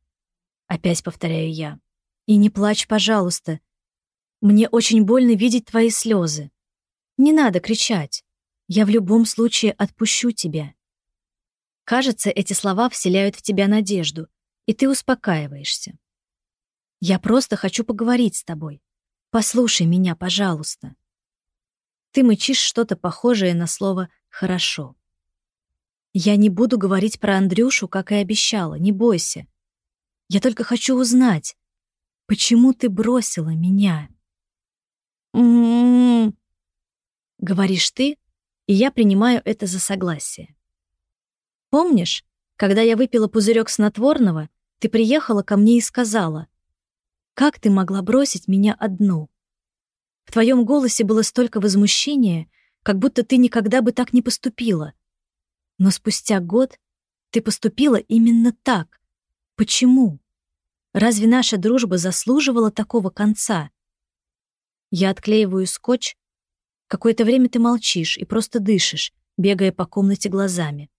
Опять повторяю я. И не плачь, пожалуйста. Мне очень больно видеть твои слезы. Не надо кричать. Я в любом случае отпущу тебя. Кажется, эти слова вселяют в тебя надежду, и ты успокаиваешься. Я просто хочу поговорить с тобой. Послушай меня, пожалуйста. Ты мычишь что-то похожее на слово «хорошо». Я не буду говорить про Андрюшу, как и обещала, не бойся. Я только хочу узнать, почему ты бросила меня? М-м-м, говоришь ты, и я принимаю это за согласие. Помнишь, когда я выпила пузырек снотворного, ты приехала ко мне и сказала, «Как ты могла бросить меня одну?» В твоем голосе было столько возмущения, как будто ты никогда бы так не поступила. Но спустя год ты поступила именно так, Почему? Разве наша дружба заслуживала такого конца? Я отклеиваю скотч. Какое-то время ты молчишь и просто дышишь, бегая по комнате глазами.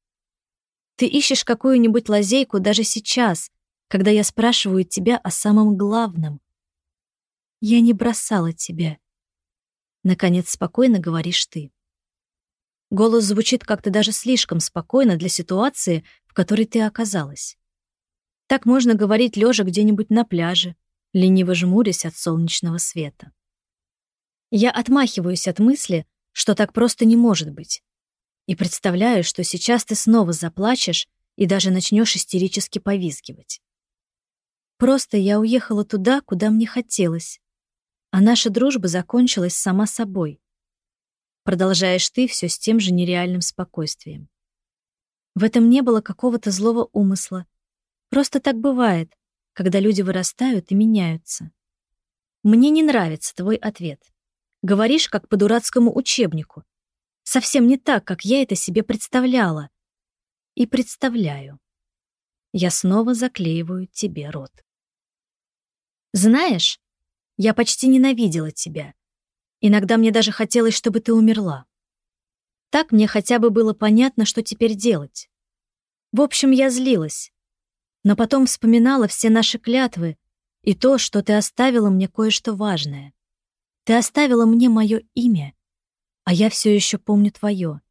Ты ищешь какую-нибудь лазейку даже сейчас, когда я спрашиваю тебя о самом главном. Я не бросала тебя. Наконец спокойно говоришь ты. Голос звучит как-то даже слишком спокойно для ситуации, в которой ты оказалась. Так можно говорить лежа где-нибудь на пляже, лениво жмурясь от солнечного света. Я отмахиваюсь от мысли, что так просто не может быть. И представляю, что сейчас ты снова заплачешь и даже начнешь истерически повизгивать. Просто я уехала туда, куда мне хотелось, а наша дружба закончилась сама собой. Продолжаешь ты все с тем же нереальным спокойствием. В этом не было какого-то злого умысла, Просто так бывает, когда люди вырастают и меняются. Мне не нравится твой ответ. Говоришь, как по дурацкому учебнику. Совсем не так, как я это себе представляла. И представляю. Я снова заклеиваю тебе рот. Знаешь, Я почти ненавидела тебя. Иногда мне даже хотелось, чтобы ты умерла. Так мне хотя бы было понятно, что теперь делать. В общем, я злилась. Но потом вспоминала все наши клятвы и то, что ты оставила мне кое-что важное. Ты оставила мне мое имя, а я все еще помню твое.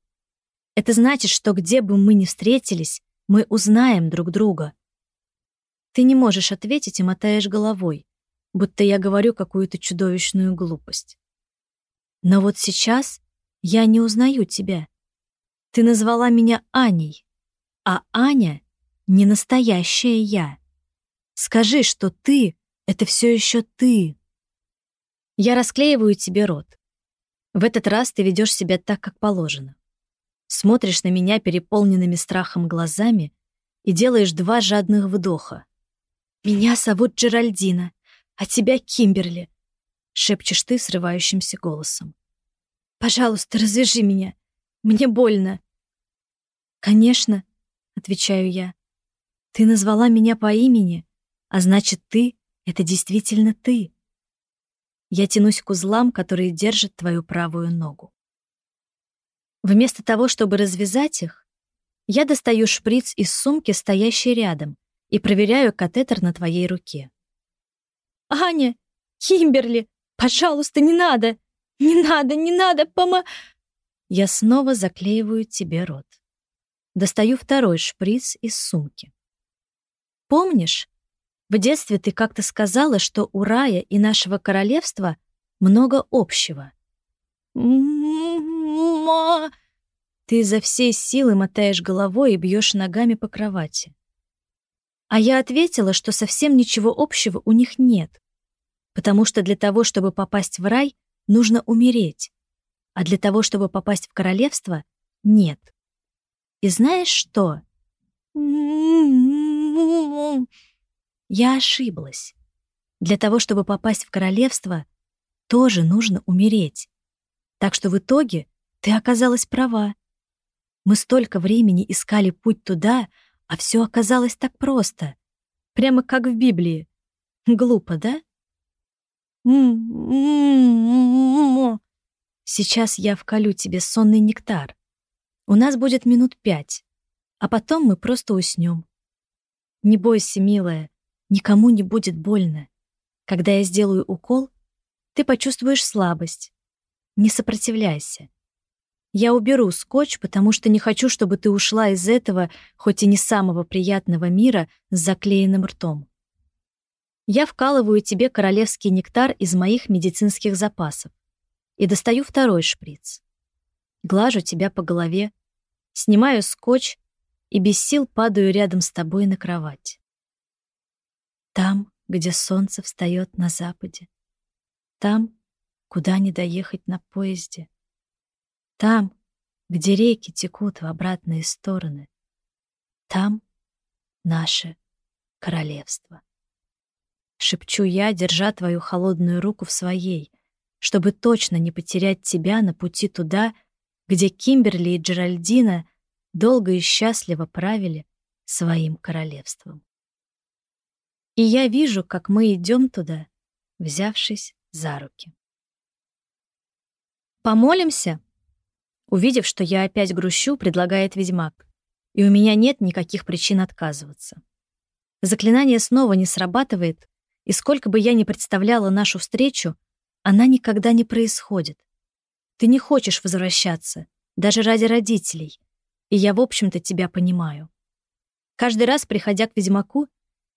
Это значит, что где бы мы ни встретились, мы узнаем друг друга. Ты не можешь ответить и мотаешь головой, будто я говорю какую-то чудовищную глупость. Но вот сейчас я не узнаю тебя. Ты назвала меня Аней, а Аня — не настоящая я. Скажи, что ты — это все еще ты. Я расклеиваю тебе рот. В этот раз ты ведешь себя так, как положено. Смотришь на меня переполненными страхом глазами и делаешь два жадных вдоха. «Меня зовут Джеральдина, а тебя Кимберли», — шепчешь ты срывающимся голосом. «Пожалуйста, развяжи меня. Мне больно». «Конечно», — отвечаю я. «Ты назвала меня по имени, а значит, ты — это действительно ты». Я тянусь к узлам, которые держат твою правую ногу. Вместо того, чтобы развязать их, я достаю шприц из сумки, стоящей рядом, и проверяю катетер на твоей руке. «Аня! Кимберли! Пожалуйста, не надо! Не надо, не надо, пома...» Я снова заклеиваю тебе рот. Достаю второй шприц из сумки. Помнишь, в детстве ты как-то сказала, что у рая и нашего королевства много общего? «Ма...» Ты изо всей силы мотаешь головой и бьешь ногами по кровати. А я ответила, что совсем ничего общего у них нет, потому что для того, чтобы попасть в рай, нужно умереть, а для того, чтобы попасть в королевство, нет. И знаешь что? Я ошиблась. Для того, чтобы попасть в королевство, тоже нужно умереть. Так что в итоге ты оказалась права. Мы столько времени искали путь туда, а все оказалось так просто. Прямо как в Библии. Глупо, да? Сейчас я вколю тебе сонный нектар. У нас будет минут пять, а потом мы просто уснем. Не бойся, милая, никому не будет больно. Когда я сделаю укол, ты почувствуешь слабость, не сопротивляйся. Я уберу скотч, потому что не хочу, чтобы ты ушла из этого, хоть и не самого приятного мира, с заклеенным ртом. Я вкалываю тебе королевский нектар из моих медицинских запасов и достаю второй шприц. Глажу тебя по голове, снимаю скотч и без сил падаю рядом с тобой на кровать. Там, где солнце встает на западе. Там, куда не доехать на поезде. Там, где реки текут в обратные стороны. Там наше королевство. Шепчу я, держа твою холодную руку в своей, чтобы точно не потерять тебя на пути туда, где Кимберли и Джеральдина долго и счастливо правили своим королевством. И я вижу, как мы идем туда, взявшись за руки. «Помолимся?» Увидев, что я опять грущу, предлагает ведьмак. И у меня нет никаких причин отказываться. Заклинание снова не срабатывает, и сколько бы я ни представляла нашу встречу, она никогда не происходит. Ты не хочешь возвращаться, даже ради родителей, и я, в общем-то, тебя понимаю. Каждый раз, приходя к ведьмаку,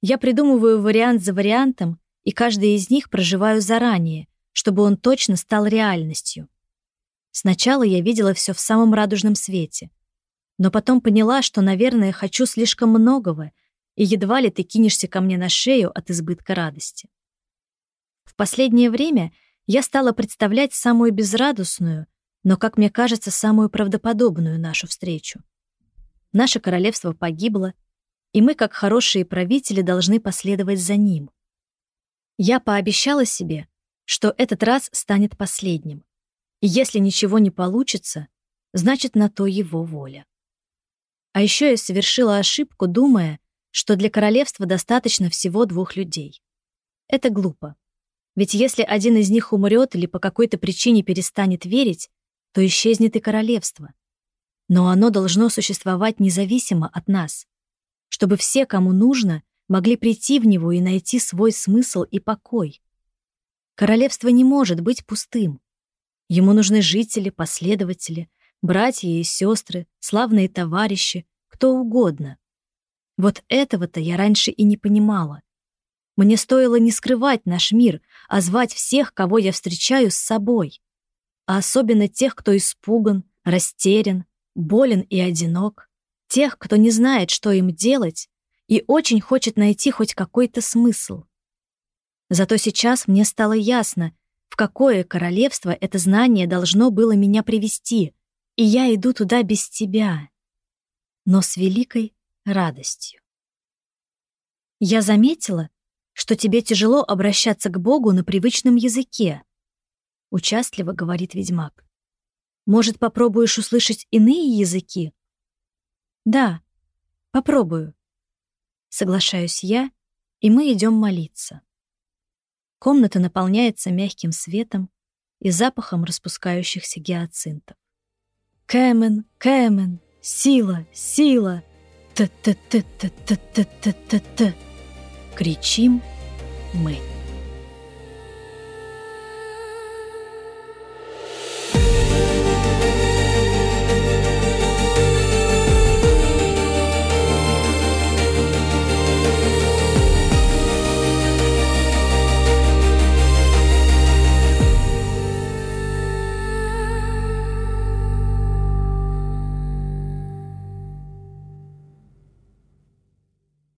я придумываю вариант за вариантом, и каждый из них проживаю заранее, чтобы он точно стал реальностью. Сначала я видела все в самом радужном свете. Но потом поняла, что, наверное, хочу слишком многого, и едва ли ты кинешься ко мне на шею от избытка радости. В последнее время я стала представлять самую безрадостную, но, как мне кажется, самую правдоподобную нашу встречу. Наше королевство погибло, и мы, как хорошие правители, должны последовать за ним. Я пообещала себе, что этот раз станет последним. И если ничего не получится, значит, на то его воля. А еще я совершила ошибку, думая, что для королевства достаточно всего двух людей. Это глупо. Ведь если один из них умрет или по какой-то причине перестанет верить, то исчезнет и королевство. Но оно должно существовать независимо от нас, чтобы все, кому нужно, могли прийти в него и найти свой смысл и покой. Королевство не может быть пустым. Ему нужны жители, последователи, братья и сестры, славные товарищи, кто угодно. Вот этого-то я раньше и не понимала. Мне стоило не скрывать наш мир, а звать всех, кого я встречаю, с собой. А особенно тех, кто испуган, растерян, болен и одинок. Тех, кто не знает, что им делать, и очень хочет найти хоть какой-то смысл. Зато сейчас мне стало ясно, в какое королевство это знание должно было меня привести, и я иду туда без тебя, но с великой радостью. Я заметила, что тебе тяжело обращаться к Богу на привычном языке, участливо говорит ведьмак. Может, попробуешь услышать иные языки? Да, попробую. Соглашаюсь я, и мы идем молиться. Комната наполняется мягким светом и запахом распускающихся гиацинтов. Кэмен, Кэмен, сила, сила! Т-т-т-т-т-т-т-т-т! Кричим мы.